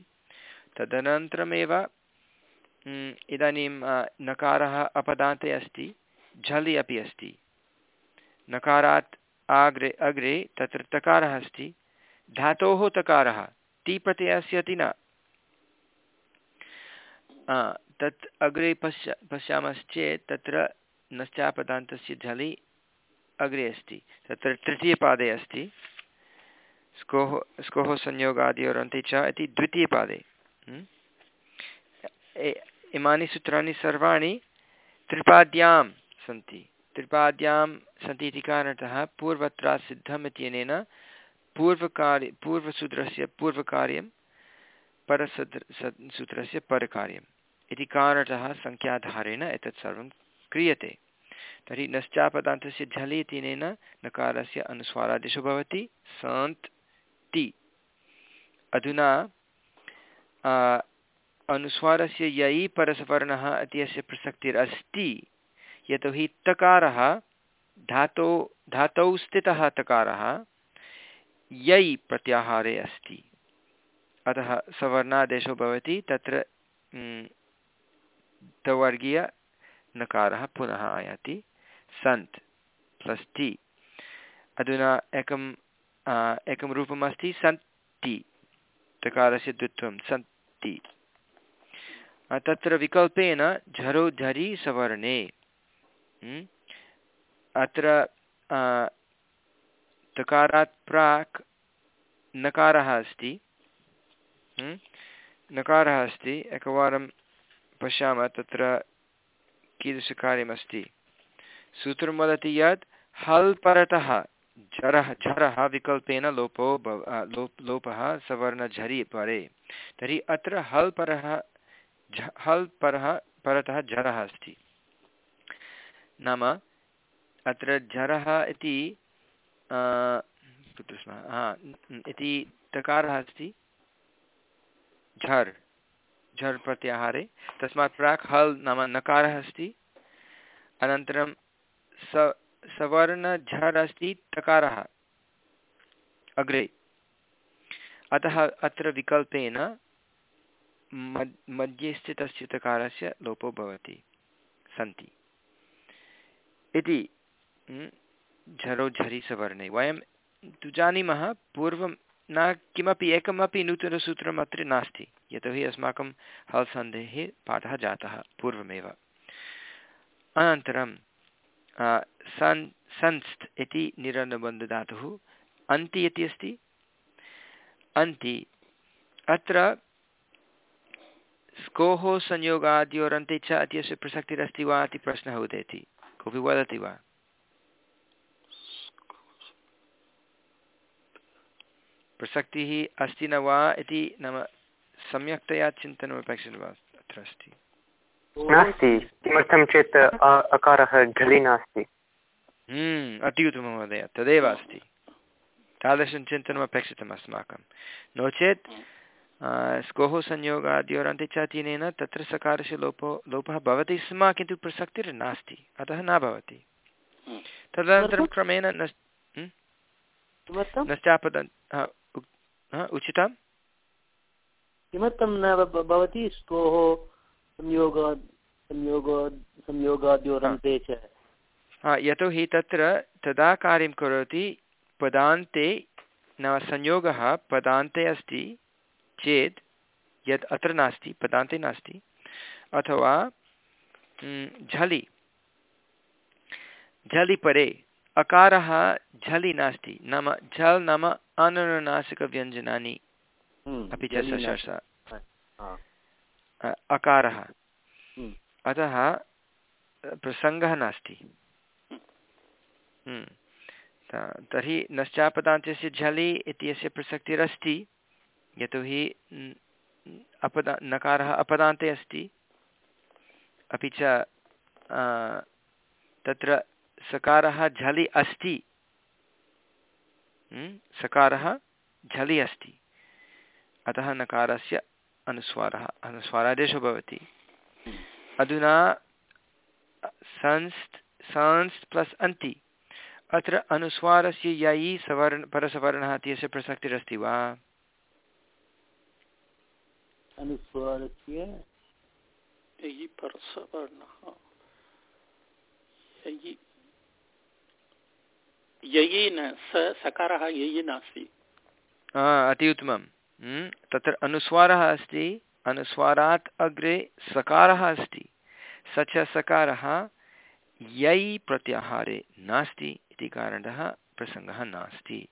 Speaker 1: तदनन्तरमेव म्, इदानीं नकारः अपदान्ते अस्ति झलि अपि अस्ति। नकारात् अग्रे अग्रे तत्र तकारः अस्ति। धातोः तकारः ति प्रत्ययस्य अस्ति न तत् अग्रे पश्य, पश्यामश्चेत् तत्र नश्चापदान्तस्य झलि अग्रे अस्ति। तत्र तृतीयपादे अस्ति। स्कोः स्कोः संयोगादियोरन्ते च इति द्वितीयपादे। इमानि सूत्राणि सर्वाणि त्रिपाद्यां सन्ति। त्रिपाद्यां सन्ति इति कारणतः पूर्वत्र सिद्धम् इत्यनेन पूर्वकार्य पूर्वसूत्रस्य पूर्वकार्यं परसद् सद् सूत्रस्य परकार्यम्। इति कारणतः सङ्ख्याधारेण एतत् सर्वं क्रियते। तर्हि नश्चापदान्तस्य झलि इत्यनेन नकारस्य अनुस्वारादेशो भवति। सन्त् ति। अधुना अनुस्वारस्य यै परसवर्णः इत्यस्य प्रसक्तिरस्ति। यतोहि तकारः, धातो, धातौ स्थितः तकारः, यै प्रत्याहारे अस्ति। अतः सवर्णादेशो भवति, तत्र तवर्गीयनकारः पुनः आयाति। सन्त् प्लस् टि अधुना एकं एकं रूपम् अस्ति सन्ति। तकारस्य द्वित्वं, सन्ति। तत्र विकल्पेन झरो झरि सवर्णे? अत्र आ, तकारात् प्राक् नकारः अस्ति। म्? नकारः अस्ति। एकवारं पश्यामः तत्र कीदृशकार्यमस्ति। सूत्रं वदति यत् हल् परतः झरः झरः विकल्पेन लोपो भव लोप् लोपः सवर्णझरि परे। तर्हि अत्र हल् परः झ हल् परः परतः झरः अस्ति। नाम अत्र झरः इति कुत्र स्मः, हा, इति तकारः अस्ति। झर् झर् प्रत्याहारे। तस्मात् प्राक् हल् नाम नकारः अस्ति। अनन्तरं स, सवर्णझर् अस्ति, तकारः। अग्रे। अतः अत्र विकल्पेन मद् मध्ये स्थितस्य तकारस्य लोपो भवति, सन्ति। इति म्, झरो झरि सवर्णे वयं तु जानीमः पूर्वं न किमपि एकमपि नूतनसूत्रम् अत्र नास्ति। यतोहि अस्माकं हल् सन्धेः पाठः जातः पूर्वमेव। अनन्तरं सन् संस्त् इति निरनुबन्धधातुः अन्ति इति अस्ति। अन्ति अत्र स्कोः संयोगाद्योरन्ते च इत्यस्य प्रसक्तिरस्ति वा इति प्रश्नः उदेति। कोऽपि वदति वा प्रसक्तिः अस्ति न वा इति नाम सम्यक्तया चिन्तनमपेक्षितं वा अत्र अस्ति।
Speaker 3: नास्ति किमर्थं चेत् अकारः घलि नास्ति।
Speaker 1: हम्म, अति उत्तमं महोदय तदेव अस्ति। तादृशं चिन्तनम् अपेक्षितम् अस्माकं। नो चेत् स्कोः संयोगाद्योरन्ते च तेनेन तत्र सकारस्य लोपो लोपः भवति स्म किन्तु प्रसक्तिर्नास्ति अतः न भवति।
Speaker 4: हम्म।
Speaker 1: तदनन्तरं क्रमेण नस्
Speaker 2: किमर्थं?
Speaker 1: नश्चापदन् हा, उक्- हा, उचितं?
Speaker 6: किमर्थं न भवति स्तोः संयोगाद्योरन्ते च?
Speaker 1: यतोहि तत्र तदा कार्यं करोति पदान्ते नाम संयोगः पदान्ते अस्ति चेत् यत् अत्र नास्ति पदान्ते नास्ति अथवा झलि। झलि परे अकारः झलि नास्ति नाम झल् नाम अनुनासिकव्यञ्जनानि
Speaker 6: हम्म,
Speaker 1: अपि च सशर्ष। अकारः। अतः प्रसङ्गः नास्ति। तर्हि नश्चापदान्तस्य झलि इत्यस्य प्रसक्तिरस्ति। यतोहि अपदा नकारः अपदान्ते अस्ति। अपि च तत्र सकारः झलि अस्ति। हम्म, सकारः झलि अस्ति। अतः नकारस्य अनुस्वारः अनुस्वारादेशो भवति। अधुना संस्त् संस्त् प्लस् अन्ति। अत्र अनुस्वारस्य ययि सवर्ण परसवर्णः इत्यस्य प्रसक्तिरस्ति वा?
Speaker 6: अनुस्वारस्य।
Speaker 4: ययि परसवर्णः। ययि ययि न स सकारः ययि नास्ति।
Speaker 1: आ, अति उत्तमं हम्म, तत्र अनुस्वारः अस्ति अनुस्वारात् अग्रे सकारः अस्ति। स च सकारः यै प्रत्याहारे नास्ति इति कारणतः प्रसङ्गः नास्ति।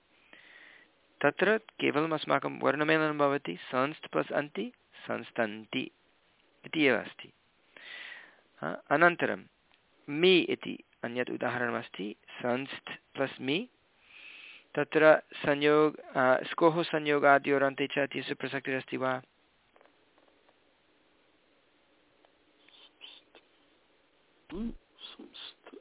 Speaker 1: तत्र केवलम् अस्माकं वर्णमेलनं भवति संस्त् प्लस् अन्ति। संस्तन्ति इति एव अस्ति। अनन्तरं मि इति अन्यत् उदाहरणमस्ति संस्त् प्लस् मि। तत्र संयोग स्कोः संयोगाद्योरन्ते च इत्यस्य प्रसक्तिरस्ति वा?
Speaker 4: संस्थ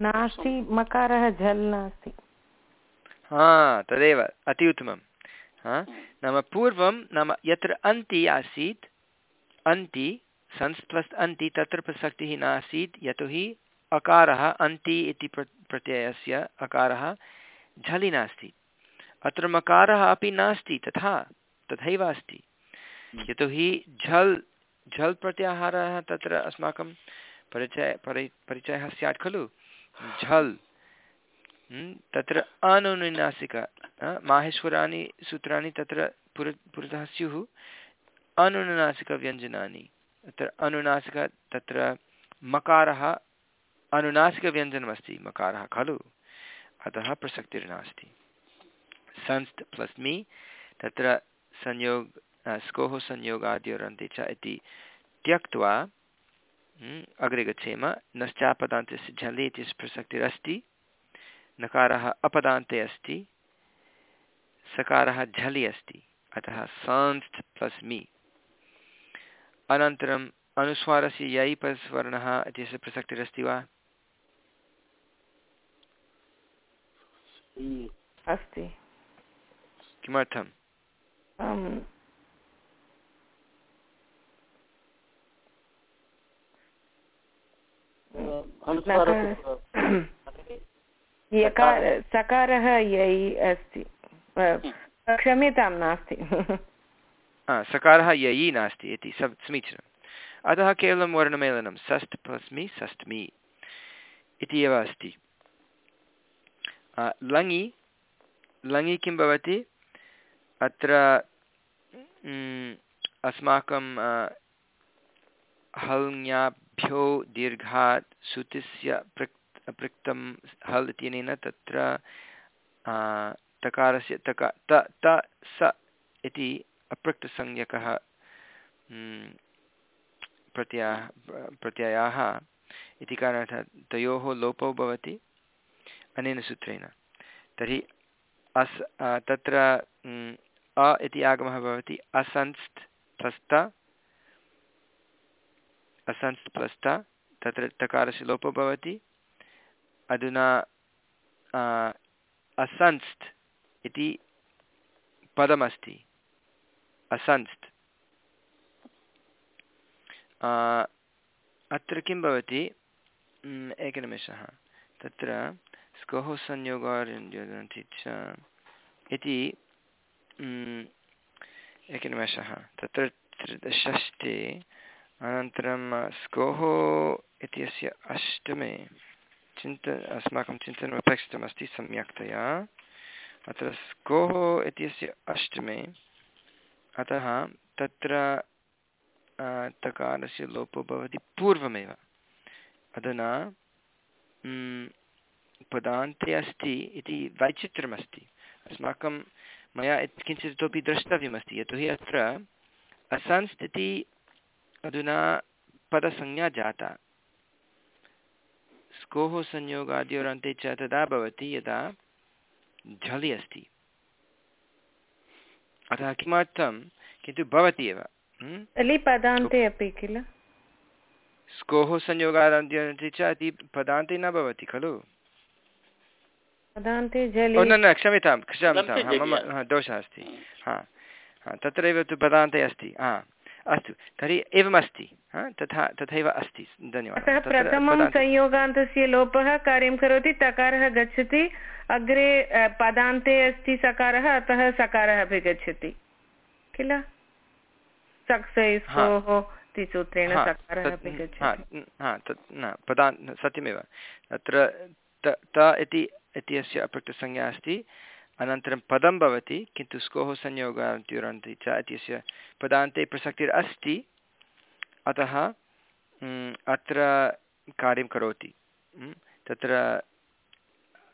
Speaker 2: नास्ति, मकारः झल् नास्ति।
Speaker 1: हा, तदेव, अति उत्तमं हा? नाम पूर्वं नाम यत्र अन्ति आसीत्, अन्ति संस्प्लस् अन्ति, तत्र प्रसक्तिः नासीत्, यतोहि अकारः अन्ति इति प्र, प्रत्ययस्य अकारः झलि नास्ति। अत्र मकारः अपि नास्ति, तथा, तथैव अस्ति। यतोहि झल् झल् प्रत्याहारः तत्र अस्माकं परिचय, परि, परिचयः स्यात् खलु? झल्। तत्र अनुनुनासिक माहेश्वराणि सूत्राणि तत्र पुर पुरतः स्युः अनुनुनासिकव्यञ्जनानि। तत्र अनुनासिक तत्र मकारः अनुनासिकव्यञ्जनमस्ति मकारः खलु। अतः प्रसक्तिर्नास्ति। संस्त् प्लस् मि तत्र संयोग स्कोः संयोगाद्योरन्ते च इति त्यक्त्वा हम्म, अग्रे गच्छेम नश्चापदान्तस्य झलि इत्यस्य प्रसक्तिरस्ति। नकारः अपदान्ते अस्ति सकारः झलि अस्ति अतः संस्त् प्लस् मि। अनन्तरम् अनुस्वारस्य यै परस्वर्णः इत्यस्य प्रसक्तिरस्ति वा?
Speaker 2: अस्ति।
Speaker 1: किमर्थम्?
Speaker 6: अनुस्वारस्य
Speaker 2: यकार सकारः यै अस्ति। क्षम्यतां नास्ति।
Speaker 1: सकारः ययि नास्ति इति समीचीनम्। अतः केवलं वर्णमेलनं षष्ठ प्लस्मि षष्ठमि इति एव अस्ति। लङि लङि किं भवति? अत्र अस्माकं हल्ङ्याभ्यो दीर्घात् सुतिस्य पृक् पृक्तं हल् इत्यनेन तत्र तकारस्य तका त त स इति अपृक्तसंज्ञकः प्रत्ययः प्रत्ययाः इति कारणतः तयोः लोपो भवति अनेन सूत्रेण। तर्हि अस् तत्र म्, अ इति आगमः भवति असंस्त् प्लस्त तत्र तकारस्य लोपो भवति अधुना असंस्त् इति पदमस्ति। असंस्त् अत्र किं भवति? एकनिमेषः। तत्र स्कोः संयोगारण्यदन्ति च इति एकनिमेषः। तत्र षष्ठे अनन्तरं स्कोः इत्यस्य अष्टमे। चिन्त अस्माकं चिन्तनम् अपेक्षितमस्ति सम्यक्तया अत्र स्कोः इत्यस्य अष्टमे अतः तत्र तकारस्य लोपो भवति पूर्वमेव अधुना पदान्ते अस्ति इति वैचित्र्यमस्ति अस्माकं मया किञ्चित् इतोपि द्रष्टव्यमस्ति यतोहि अत्र असंस् अधुना पदसंज्ञा जाता स्कोः संयोगाद्योरन्ते च तदा भवति यदा झलि अस्ति। अतः किमर्थं? किन्तु भवति एव।
Speaker 2: पदान्ते अपि किल?
Speaker 1: स्कोः संयोगादन्ते च इति पदान्ते न भवति खलु? न न क्षम्यतां क्षम्यतां मम दोषः अस्ति। हा तत्रैव तु पदान्ते अस्ति। हा। अस्तु। तर्हि एवमस्ति तथा तथैव अस्ति। धन्यवादः।
Speaker 2: अतः प्रथमं संयोगान्तस्य लोपः कार्यं करोति तकारः गच्छति। अग्रे पदान्ते अस्ति सकारः अतः सकारः अपि गच्छति। किल? सक्सयोः इति सूत्रेण सकारः अपि गच्छति।
Speaker 1: न पदा सत्यमेव। तत्र त इति इत्यस्य अपृक्तसंज्ञा अस्ति। अनन्तरं पदं भवति, किन्तु स्कोः संयोगान्त्युरन्ति च इत्यस्य पदान्ते प्रसक्तिर् अस्ति अतः अत्र कार्यं करोति। तत्र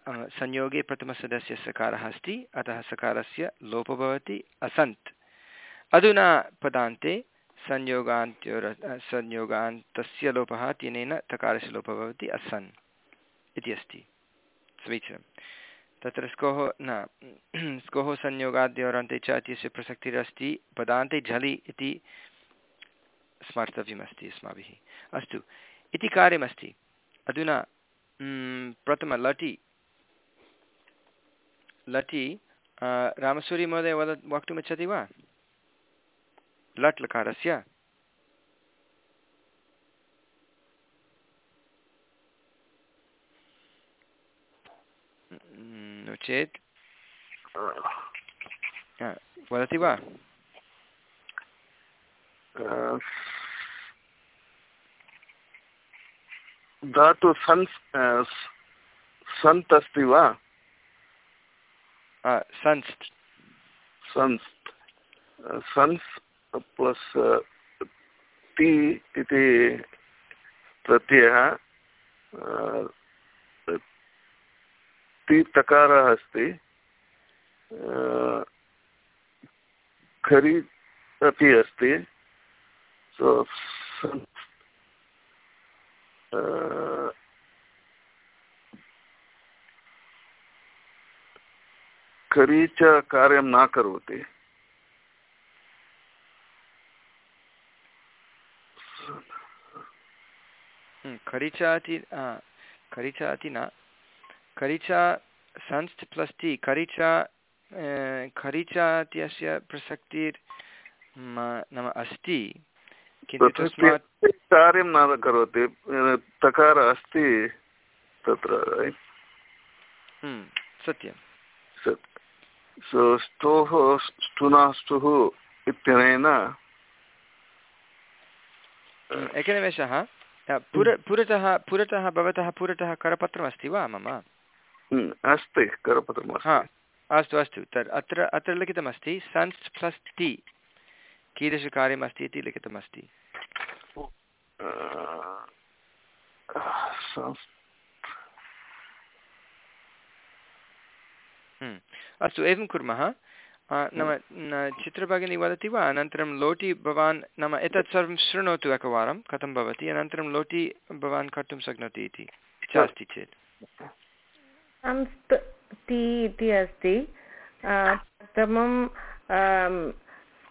Speaker 1: संयोगे प्रथमसदस्य सकारः अस्ति, अतः सकारस्य लोपो भवति, असन्त्। अधुना पदान्ते संयोगान्त्योर संयोगान्तस्य लोपः, तेनेन तकारस्य लोपः भवति, असन् इति अस्ति। समीचीनं तत्र स्कोः, न, स्कोः संयोगाद्योरन्ते च इत्यस्य प्रसक्तिरस्ति, पदान्ते झलि इति स्मर्तव्यमस्ति अस्माभिः। अस्तु, इति कार्यमस्ति। अधुना प्रथम लटि लटि रामसूरिमहोदय वद, वक्तुमिच्छति वा? लट् लकारस्य नो चेत् वदति वा
Speaker 5: धातु सन्स् सन्त् अस्ति वा
Speaker 1: सन्स्
Speaker 5: सन्स् सन्स् प्लस् ति इति प्रत्ययः तकारः अस्ति। खरि अपि अस्ति। सो खरी च कार्यं न करोति।
Speaker 1: खरिचाति खरिचाति न खरिचा संस्त् प्लस् टि खरिचा खरिचा इत्यस्य प्रसक्तिर् नाम अस्ति। किन्तु
Speaker 5: कार्यं न करोति तकार अस्ति तत्र
Speaker 1: सत्यं
Speaker 5: स्तोः। स्तुनास्तुः इत्यनेन
Speaker 1: एकनिमेषः। पुर पुरतः पुरतः भवतः पुरतः करपत्रमस्ति वा मम?
Speaker 5: अस्ति करपत्रम्
Speaker 1: हा अस्तु अस्तु तर् अत्र अत्र लिखितमस्ति सन्स् प्लस् टि कीदृशकार्यमस्ति इति लिखितमस्ति। अस्तु एवं कुर्मः। नाम चित्रभगिनी वदति वा? अनन्तरं लोटि भवान् नाम एतत् सर्वं शृणोतु एकवारं कथं भवति? अनन्तरं लोटि भवान् कर्तुं शक्नोति इति। इच्छा अस्ति चेत्।
Speaker 2: संस्त् इति अस्ति। प्रथमं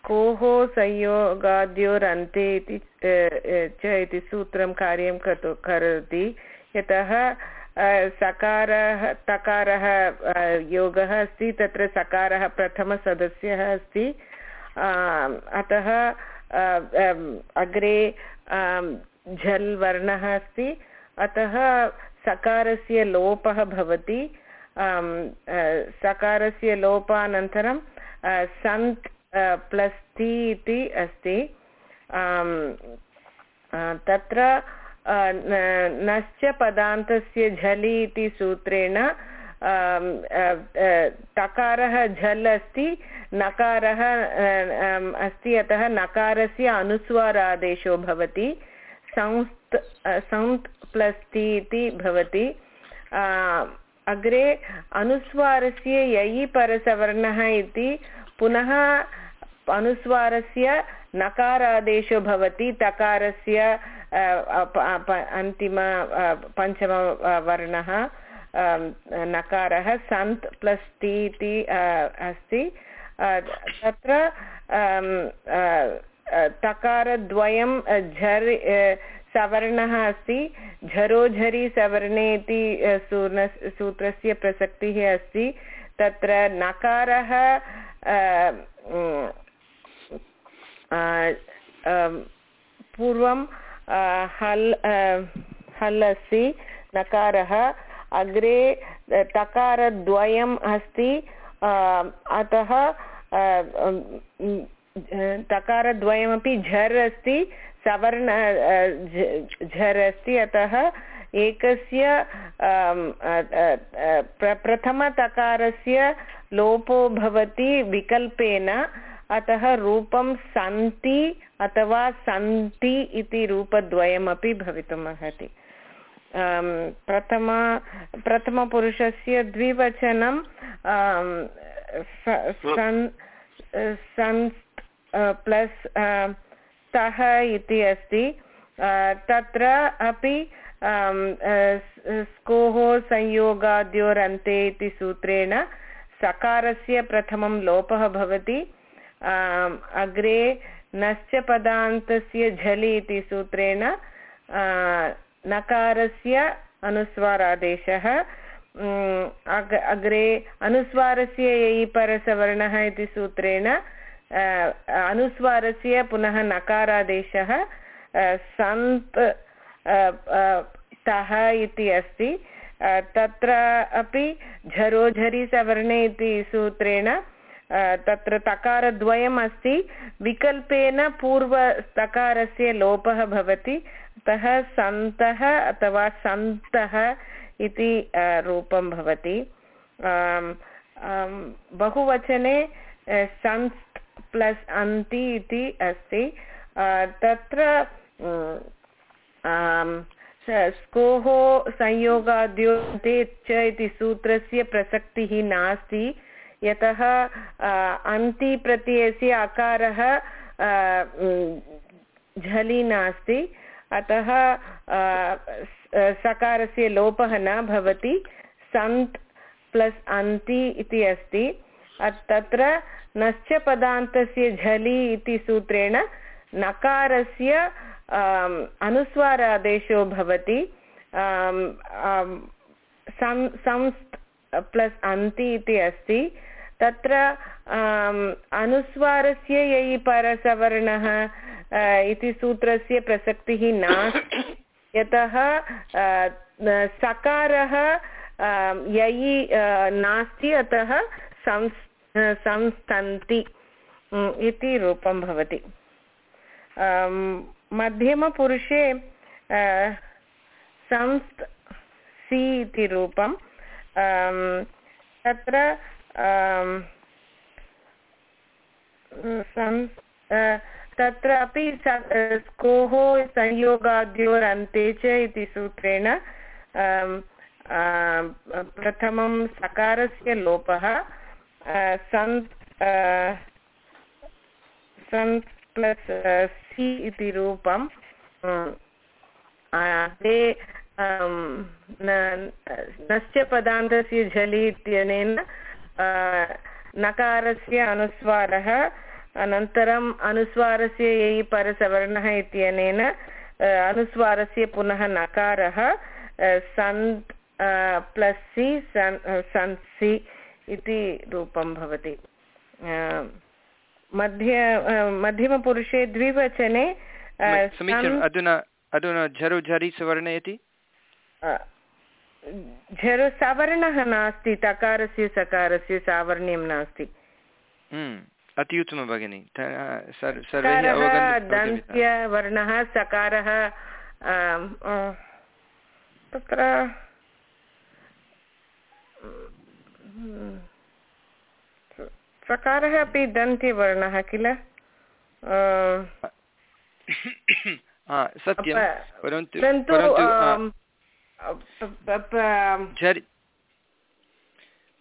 Speaker 2: कोः संयोगाद्योरन्ते इति च इति सूत्रं कार्यं करोति यतः सकारः, तकारः योगः अस्ति, तत्र सकारः प्रथमसदस्यः अस्ति। अतः अग्रे झल् वर्णः अस्ति। अतः सकारस्य लोपः भवति। सकारस्य लोपानन्तरं सन्त् प्लस् ति इति अस्ति। तत्र नश्च पदान्तस्य झलि इति सूत्रेण तकारः झल् अस्ति, नकारः अस्ति, अतः नकारस्य अनुस्वारादेशो भवति। संस्त् सन्त् प्लस् ति इति भवति। अग्रे अनुस्वारस्य ययि परसवर्णः इति पुनः अनुस्वारस्य नकारादेशो भवति। तकारस्य अन्तिम पञ्चम वर्णः नकारः सन्त् प्लस् ति इति अस्ति। तत्र तकारद्वयं झर् सवर्णः अस्ति। झरोझरि सवर्णे इति सूर्ण सूत्रस्य प्रसक्तिः अस्ति। तत्र नकारः पूर्वं हल् हल् अस्ति, नकारः। अग्रे तकारद्वयम् अस्ति। अतः तकारद्वयमपि झर् अस्ति। सवर्ण झर् अस्ति अतः एकस्य प्रथमतकारस्य लोपो भवति विकल्पेन, अतः रूपं सन्ति अथवा सन्ति इति रूपद्वयमपि भवितुम् अर्हति प्रथम, प्रथमपुरुषस्य द्विवचनं सन् सन्स् प्लस् तः इति अस्ति। तत्र अपि स्कोः संयोगाद्योरन्ते इति सूत्रेण सकारस्य प्रथमं लोपः भवति। अग्रे नश्च पदान्तस्य झलि इति सूत्रेण नकारस्य अनुस्वारादेशः। अग्रे अनुस्वारस्य ययि परसवर्णः इति सूत्रेण अनुस्वारस्य पुनः नकारादेशः सन्त् तः इति अस्ति। तत्र अपि झरोझरि सवर्णे इति सूत्रेण तत्र तकारद्वयम् अस्ति। विकल्पेन पूर्वतकारस्य लोपः भवति। अतः सन्तः अथवा सन्तः इति रूपं भवति। बहुवचने संस् प्लस् अन्ति इति अस्ति। तत्र स्कोः संयोगाद्योन्ते च इति सूत्रस्य प्रसक्तिः नास्ति। यतः अन्ति प्रत्ययस्य अकारः झलि नास्ति। अतः सकारस्य लोपः न भवति। सन्त् प्लस् अन्ति इति अस्ति। तत्र नश्च पदान्तस्य झलि इति सूत्रेण नकारस्य अनुस्वारादेशो भवति। आम्, आम्, सं संस् प्लस् अन्ति इति अस्ति। तत्र अनुस्वारस्य ययि परसवर्णः इति सूत्रस्य प्रसक्तिः नास्ति। यतः सकारः ययि नास्ति अतः संस् संस्तन्ति इति रूपं भवति। मध्यमपुरुषे संस्त्, सि इति रूपं। तत्र तत्र स्कोः, संयोगाद्योरन्ते च इति सूत्रेण प्रथमं सकारस्य लोपः सन्त् अ, सन्त् प्लस् सि इति रूपं ते आम्, न- नश्च पदान्तस्य झलि इत्यनेन नकारस्य अनुस्वारः अनन्तरम् अनुस्वारस्य ययि परसवर्णः इत्यनेन अनुस्वारस्य पुनः नकारः सन्त् प्लस् सि सन् सन्सि इति रूपं भवति। मध्य मध्यमपुरुषे द्विवचने
Speaker 1: समीचीनम् अधुना अधुना झरु झरि सवर्णे इति
Speaker 2: झरु सवर्णः नास्ति तकारस्य सकारस्य सावर्ण्यं नास्ति।
Speaker 1: हम्म, अति उत्तमं भगिनि।
Speaker 2: दन्त्यवर्णः सकारः तत्र सकारः अपि दन्त्यवर्णः किल?
Speaker 1: सत्यं परन्तु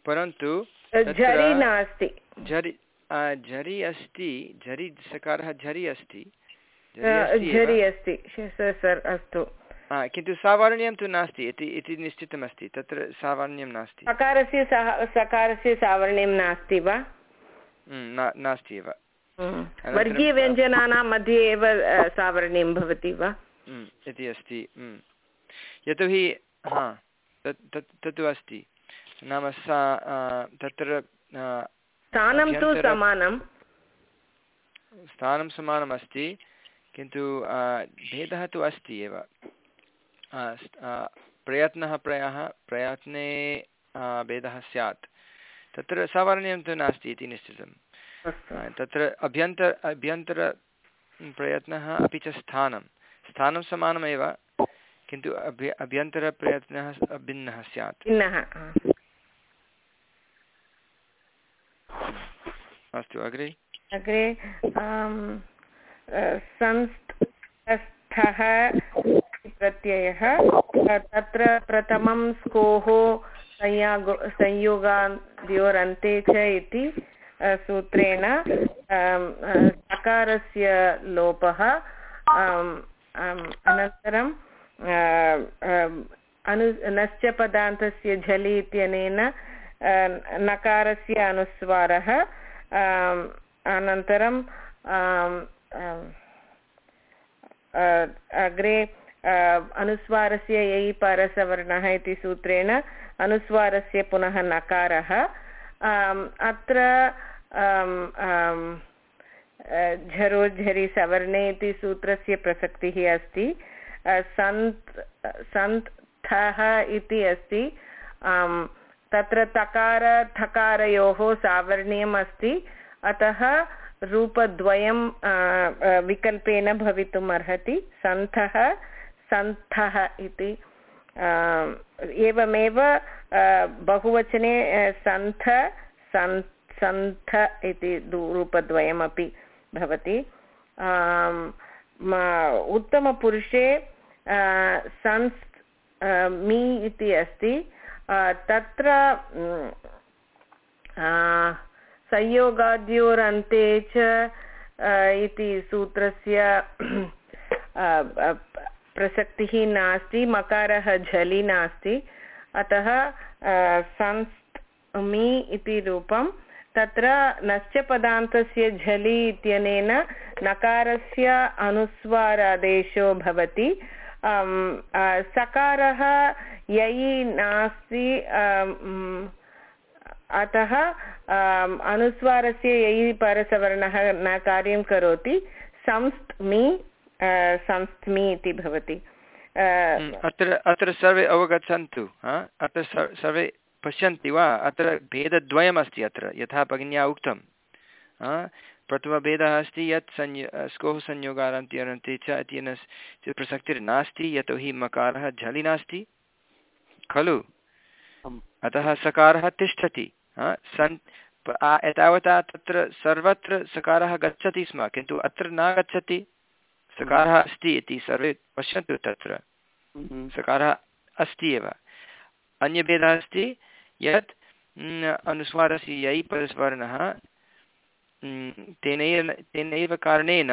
Speaker 2: परन्तु
Speaker 1: परन्तु झरि
Speaker 2: नास्ति।
Speaker 1: झरि झरि अस्ति झरि सकारः झरि अस्ति झरि अस्ति
Speaker 2: सर् अस्तु।
Speaker 1: किन्तु सावर्ण्यं तु नास्ति इति इति निश्चितमस्ति तत्र सावर्ण्यं नास्ति।
Speaker 2: सकारस्य सकारस्य सावर्ण्यं नास्ति वा?
Speaker 1: हम्म, नास्ति एव।
Speaker 2: वर्गीयव्यञ्जनानां मध्ये एव सावर्ण्यं भवति वा?
Speaker 1: हम्म, इति अस्ति हम्म। यतोहि हा तत् तत् तत्तु अस्ति। नाम सा तत्र
Speaker 2: स्थानं तु समानं
Speaker 1: स्थानं समानमस्ति किन्तु भेदः तु अस्ति एव। प्रयत्नः प्रयः प्रयत्ने भेदः स्यात्। तत्र सावर्ण्यं तु नास्ति इति निश्चितं तत्र अभ्यन्तर अभ्यन्तरप्रयत्नः अपि च स्थानं स्थानं समानमेव किन्तु अभ्य अभ्यन्तरप्रयत्नः भिन्नः स्यात्।
Speaker 2: भिन्नः
Speaker 1: अस्तु अग्रे।
Speaker 2: अग्रे संस्थः प्रत्ययः। तत्र प्रथमं स्कोः संयागो संयोगाद्योरन्ते च इति सूत्रेण सकारस्य लोपः अनन्तरं अनु, नश्च पदान्तस्य झलि इत्यनेन नकारस्य अनुस्वारः अनन्तरं अग्रे अनुस्वारस्य यै परसवर्णः इति सूत्रेण अनुस्वारस्य पुनः नकारः। अत्र अ, झरोझरि सवर्णे इति सूत्रस्य प्रसक्तिः अस्ति। सन्त् सन्थः इति अस्ति। तत्र तकार थकारयोः सावर्ण्यम् अस्ति। अतः रूपद्वयं विकल्पेन भवितुम् अर्हति सन्थः सन्थः इति। एवमेव बहुवचने सन्थ सन् सन्थ इति रूपद्वयमपि भवति। उत्तमपुरुषे अ, मी इति अस्ति। तत्र संयोगाद्योरन्ते च इति सूत्रस्य प्रसक्तिः नास्ति मकारः झलि नास्ति। अतः अ, संस् मी इति रूपं तत्र नश्च पदान्तस्य झलि इत्यनेन नकारस्य अनुस्वारादेशो भवति। सकारः ययि नास्ति अतः अनुस्वारस्य ययि परसवर्णः न कार्यं करोति। संस्त् मी संस्थ्मि इति भवति।
Speaker 1: हम्म, अत्र अत्र सर्वे अवगच्छन्तु हा? अत्र सर्- सर्वे पश्यन्ति वा? अत्र भेदद्वयमस्ति अत्र यथा भगिन्या उक्तं प्रथमभेदः अस्ति यत् संयो स्कोः संयोगारन्ति अनन्ति च इत्येन प्रसक्तिर्नास्ति यतोहि मकारः झलि नास्ति। खलु? अतः सकारः तिष्ठति सन् एतावता तत्र सर्वत्र सकारः गच्छति स्म किन्तु अत्र न गच्छति सकारः अस्ति इति सर्वे पश्यन्तु तत्र।
Speaker 6: हम्म।
Speaker 1: सकारः अस्ति एव। अन्यभेदः अस्ति यत् अनुस्वारस्य यै परस्वर्णः तेनैव तेनैव कारणेन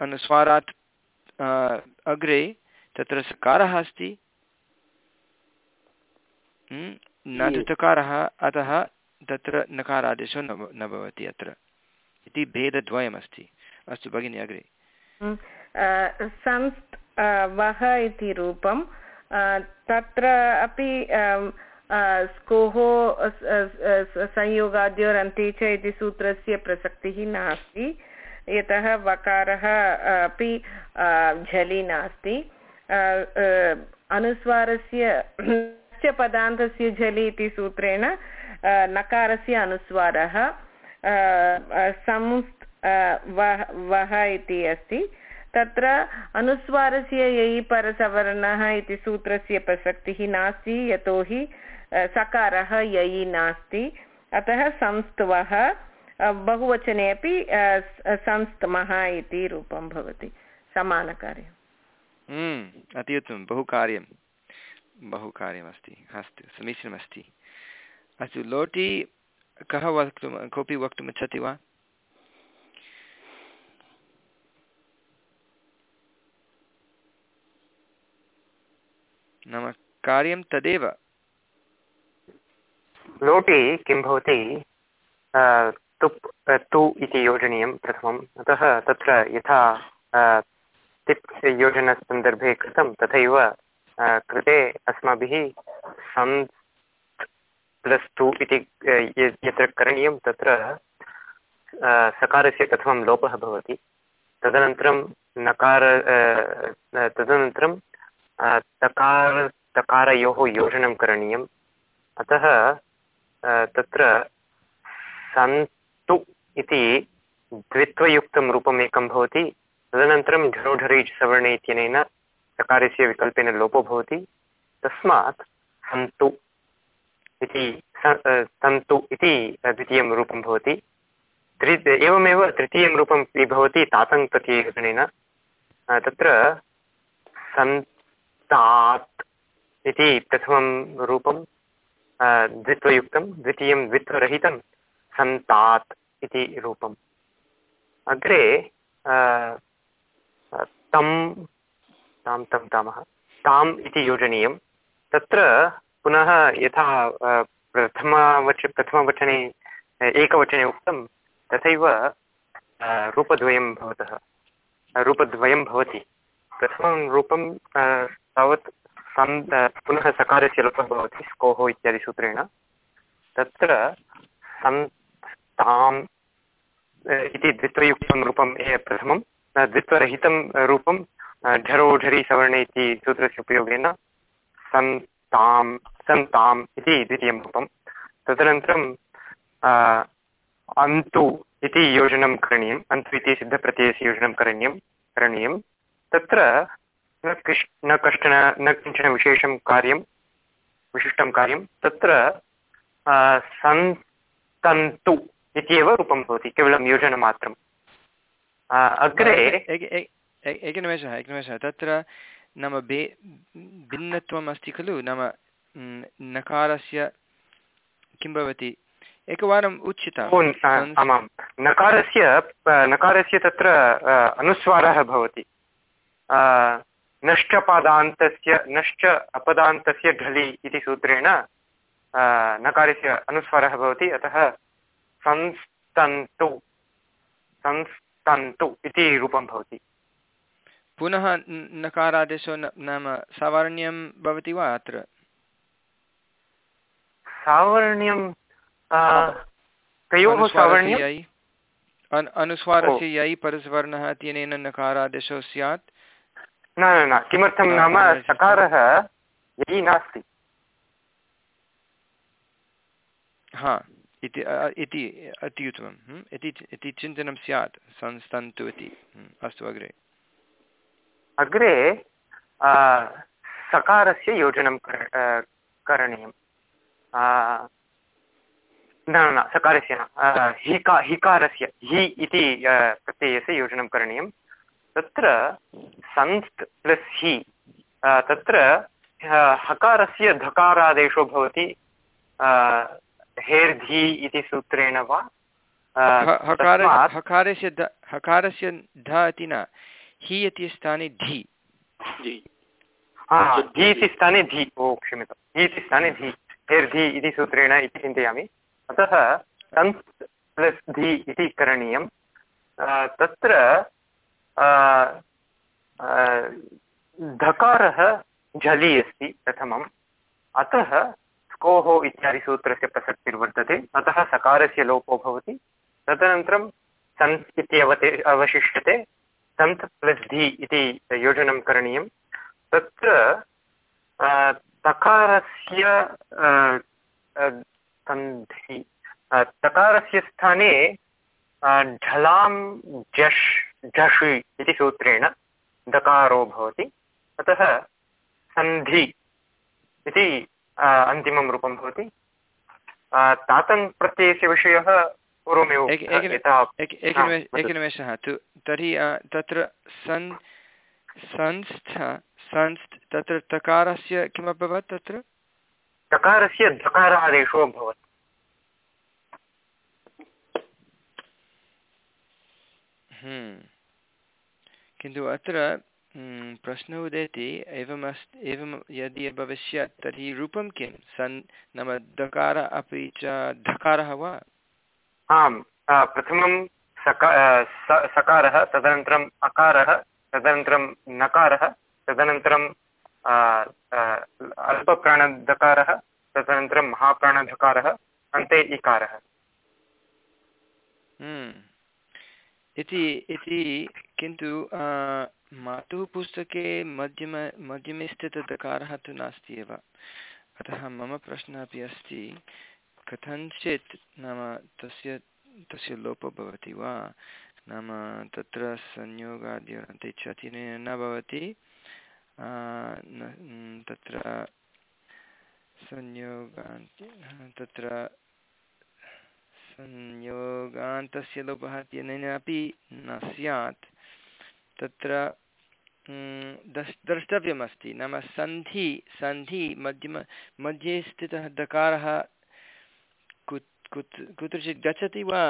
Speaker 1: अनुस्वारात् अग्रे तत्र सकारः अस्ति। न, तु तकारः अतः तत्र नकारादेशो न न भवति अत्र। इति भेदद्वयमस्ति। अस्तु भगिनि अग्रे।
Speaker 2: संस्त् वः इति रूपं तत्र अपि स्कोः संयोगाद्योरन्ते च इति सूत्रस्य प्रसक्तिः नास्ति यतः वकारः अपि झलि नास्ति अनुस्वारस्य पदान्तस्य झलि इति सूत्रेण नकारस्य अनुस्वारः संस् वः इति अस्ति। तत्र अनुस्वारस्य ययि परसवर्णः इति सूत्रस्य प्रसक्तिः नास्ति यतोहि सकारः ययि नास्ति। अतः संस्त्वः बहुवचने अपि संस्तमः इति रूपं भवति। समानकार्यम्।
Speaker 1: हम्म, अति उत्तमं। बहु कार्यं बहु कार्यमस्ति अस्तु समीचीनमस्ति। अस्तु लोटि कः वक्तुं कोऽपि वक्तुम् इच्छति वा? नाम कार्यं तदेव।
Speaker 3: लोटि किं भवति? तुप् तु इति योजनीयं प्रथमम् अतः तत्र यथा तिप् योजनसन्दर्भे कृतं तथैव कृते अस्माभिः सन् प्लस् टु इति यत्र करणीयं तत्र सकारस्य प्रथमं लोपः भवति। तदनन्तरं नकार तदनन्तरं तकार, तकारयोः योजनं करणीयम्। अतः तत्र सन्तु इति द्वित्वयुक्तं रूपम् एकं भवति। तदनन्तरं ढरोढरीज् सवर्णे इत्यनेन तकारस्य विकल्पेन लोपो भवति। तस्मात् सन्तु इति सन्तु इति द्वितीयं रूपं भवति। त्रि एवमेव तृतीयं रूपं भवति तातङ् तत्र सन्तात् इति प्रथमं रूपं द्वित्वयुक्तं, द्वितीयं द्वित्वरहितं सन्तात् इति रूपम्। अग्रे तं तां तं, तामः, ताम् इति योजनीयं। तत्र पुनः यथा प्रथमवच, प्रथमवचने, एकवचने उक्तं, तथैव रूपद्वयं भवतः, रूपद्वयं भवति। प्रथमं रूपं तावत् सन् पुनः सकारस्य लोपः भवति, स्कोः इत्यादिसूत्रेण तत्र सन्, ताम् इति द्वित्वयुक्तं रूपम् प्रथमं द्वित्वरहितं रूपं झरोझरि सवर्णे इति सूत्रस्य उपयोगेन सन् तां इति द्वितीयं रूपं तदनन्तरं अन्तु इति योजनं करणीयम्, अन्तु इति सिद्धप्रत्ययस्य योजनं करणीयं करणीयं तत्र न किश् न कश्चन न किंचन विशेषं कार्यं विशिष्टं कार्यं तत्र सन्तन्तु इत्येव रूपं भवति केवलं योजनमात्रम्। अग्रे
Speaker 1: एकनिमेषः एकनिमेषः तत्र नाम बे भिन्नत्वम् अस्ति खलु नाम नकारस्य किं भवति? एकवारम् उच्यताम्।
Speaker 3: आमां नकारस्य नकारस्य तत्र अनुस्वारः भवति। नश्चपादान्तस्य नश्च अपदान्तस्य ढलि इति सूत्रेण नकारस्य अनुस्वारः भवति अतः संस्तन्तु संस्तन्तु इति रूपं भवति।
Speaker 1: पुनः नकारादेशो नाम सावर्ण्यं भवति वा अत्र?
Speaker 3: सावर्ण्यं तयोः सावर्ण्यम्?
Speaker 1: अनुस्वारस्य यै? परस्वर्णः इत्यनेन नकारादेशो स्यात्।
Speaker 3: न न न किमर्थं नाम सकारः यै नास्ति?
Speaker 1: हा इति इति अति उत्तमम् इति चिन्तनं स्यात् संस्तन्तु इति। अस्तु अग्रे।
Speaker 3: अग्रे सकारस्य योजनं करणीयं न न सकारस्य न हिका हिकारस्य हि इति प्रत्ययस्य योजनं करणीयं तत्र संस्त् प्लस् हि तत्र हकारस्य धकारादेशो भवति हेर्धि इति सूत्रेण वा
Speaker 1: हकारस्य हकारस्य ध इति न हि इति स्थाने धि।
Speaker 3: धि इति स्थाने धि ओ क्षम्यतां हि इति स्थाने धि हेर्धि इति सूत्रेण इति चिन्तयामि। अतः संस् प्लस् धि इति करणीयं तत्र धकारः झलि अस्ति प्रथमम्। अतः स्कोः इत्यादिसूत्रस्य प्रसक्तिर्वर्तते। अतः सकारस्य लोपो भवति। तदनन्तरं सन्स् इति अवते, अवशिष्यते। सन्त् प्लस् धि इति योजनं करणीयं। तत्र तकारस्य सन्धि तकारस्य स्थाने ढलां जश् झषि इति सूत्रेण दकारो भवति। अतः सन्धि इति अन्तिमं रूपं भवति। तातन् प्रत्ययस्य विषयः पूर्वमेव
Speaker 1: एकनिमेष तु तर्हि तत्र सन् संस्थ संस्थ तत्र तकारस्य किमभवत् तत्र?
Speaker 3: तकारस्य दकारादेशो भवति।
Speaker 1: किन्तु अत्र हम्म, प्रश्नः उदेति एवम् अस्ति एवं यदि भविष्यत् तर्हि रूपं किं? सन् नाम दकार अपि च धकारः वा?
Speaker 3: आम् प्रथमं सका सकारः तदनन्तरम् अकारः तदनन्तरं नकारः तदनन्तरं अ, अ, अल्पप्राणदकारः तदनन्तरं महाप्राणधकारः अन्ते इकारः।
Speaker 1: हम्म। इति इति किन्तु मातुः पुस्तके मध्यम मध्यमे स्थितदकारः तु नास्ति एव। अतः मम प्रश्नः अपि अस्ति, कथञ्चित् नाम तस्य तस्य लोपः भवति वा? नाम तत्र संयोगाद्यन्ते च न भवति तत्र संयोगान्त्य तत्र संयोगान्तस्य लोपः इत्यनेन अपि न स्यात्। तत्र mm, दस् द्रष्टव्यमस्ति। नाम सन्धि सन्धि मध्यम मध्ये स्थितः दकारः कुत् कुत् कुत्रचित् गच्छति वा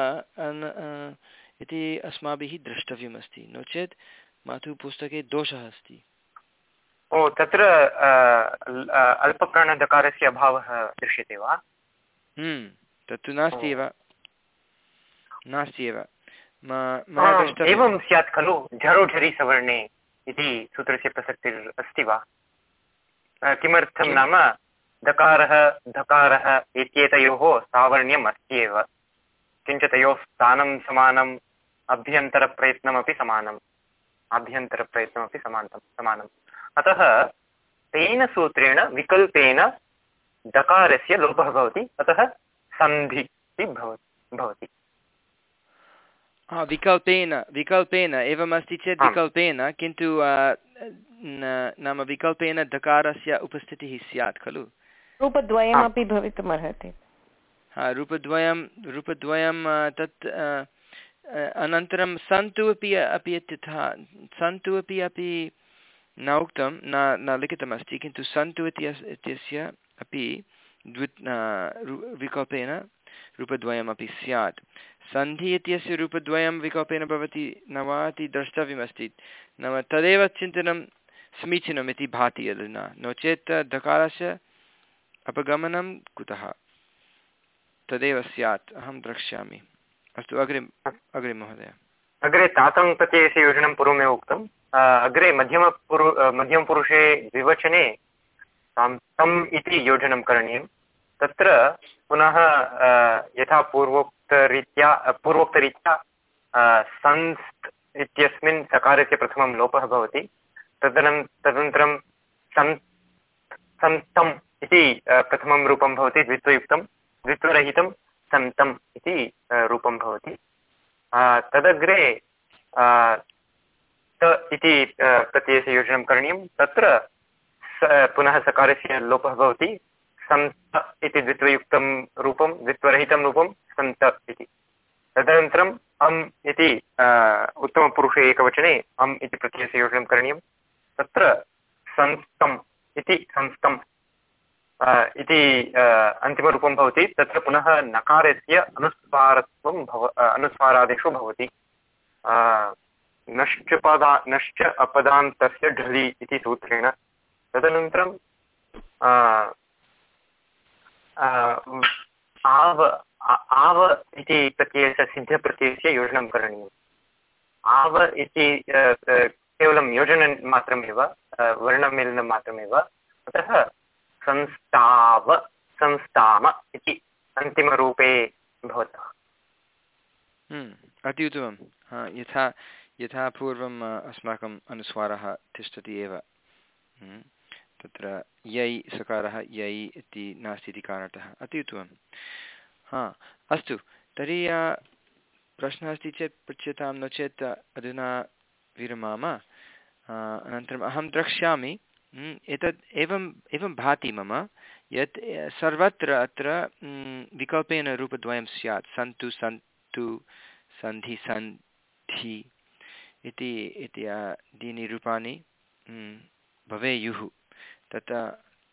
Speaker 1: इति अस्माभिः द्रष्टव्यमस्ति। नो चेत् मातुः पुस्तके दोषः अस्ति।
Speaker 3: ओ तत्र अल्पप्राणदकारस्य अभावः दृश्यते वा?
Speaker 1: हम्म, तत्तु नास्ति एव। नास्ति एव।
Speaker 3: एवं स्यात् खलु झरोझरि सवर्णे इति सूत्रस्य प्रसक्तिः अस्ति वा? किमर्थं
Speaker 1: किम्?
Speaker 3: नाम दकारः धकारः इत्येतयोः सावर्ण्यम् अस्ति एव। किञ्च तयोः स्थानं समानम् अभ्यन्तरप्रयत्नमपि समानम्। आभ्यन्तरप्रयत्नमपि समान्तं समानम्। अतः तेन सूत्रेण विकल्पेन दकारस्य लोपः भवति अतः सन्धि भवति भवति।
Speaker 1: हा विकल्पेन विकल्पेन एवमस्ति चेत्। विकल्पेन किन्तु नाम विकल्पेन दकारस्य उपस्थितिः स्यात् खलु
Speaker 2: रूपद्वयमपि भवितुमर्हति
Speaker 1: हा रूपद्वयं रूपद्वयं तत् अनन्तरं सन्तु अपि अपि इत्यतः सन्तु अपि अपि न उक्तं न न लिखितमस्ति किन्तु सन्तु इत्यस् इत्यस्य अपि द्वि विकल्पेन रूपद्वयमपि स्यात् सन्धि इत्यस्य रूपद्वयं विकल्पेन भवति, न वा इति द्रष्टव्यमस्ति। नाम तदेव चिन्तनं समीचीनम् इति भाति अधुना। नो चेत् दकारस्य अपगमनं कुतः? तदेव स्यात्। अहं द्रक्ष्यामि। अस्तु अग्रे अग्रे महोदय।
Speaker 3: अग्रे तातं प्रत्ययस्य योजनं पूर्वमेव उक्तम् अग्रे मध्यमपुरु मध्यमपुरुषे द्विवचने तां इति योजनं करणीयं। तत्र पुनः यथा पूर्वोक्तरीत्या पूर्वोक्तरीत्या संस्त् इत्यस्मिन् सकारस्य प्रथमं लोपः भवति। तदनं, तदनन्तरं सन् सन्तम् इति प्रथमं रूपं भवति, द्वित्वयुक्तं। द्वित्वरहितं सन्तम् इति रूपं भवति। तदग्रे त इति प्रत्ययस्य योजनं करणीयं। तत्र पुनः सकारस्य लोपः भवति। सन्त इति द्वित्वयुक्तं रूपं द्वित्वरहितं रूपं सन्त इति। तदनन्तरम् अम् इति उत्तमपुरुषे एकवचने अम् इति प्रत्ययस्य योजनं करणीयं। तत्र संस्थम् इति संस्थम् आ, इति अन्तिमरूपं भवति। तत्र पुनः नकारस्य अनुस्वारत्वं भव आ, अनुस्वारादेशो भवति। नश्च पदा नश्च अपदान्तस्य ढलि इति सूत्रेण। तदनन्तरं आव आव इति प्रत्ययस्य सिद्धप्रत्ययस्य योजनं करणीयम्। आव इति केवलं आ, वर्णमेलनं मात्रमेव अतः संस्थाव संस्थाम इति अन्तिमरूपे भवतः।
Speaker 1: हम्म, अति उत्तमं यथा यथा पूर्वम् अस्माकम् अनुस्वारः तिष्ठति एव। हम्म, तत्र यै सकारः, यै इति नास्ति इति कारणतः अति उत्तमं हा, अस्तु, तर्हि प्रश्नः अस्ति चेत् पृच्छ्यतां नो चेत् अधुना विरमाम। अनन्तरम् अहं द्रक्ष्यामि। एतत् एवम्, एवं भाति मम। यत् सर्वत्र अत्र विकल्पेन रूपद्वयं स्यात्। सन्तु सन्तु, सन्धि सन्धि इति इति दीनि रूपाणि भवेयुः। तत्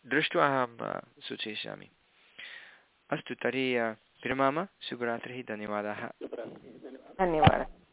Speaker 1: दृष्ट्वा अहं सूचयिष्यामि। अस्तु तर्हि विरमाम। शुभरात्रिः धन्यवादाः।
Speaker 2: धन्यवादः।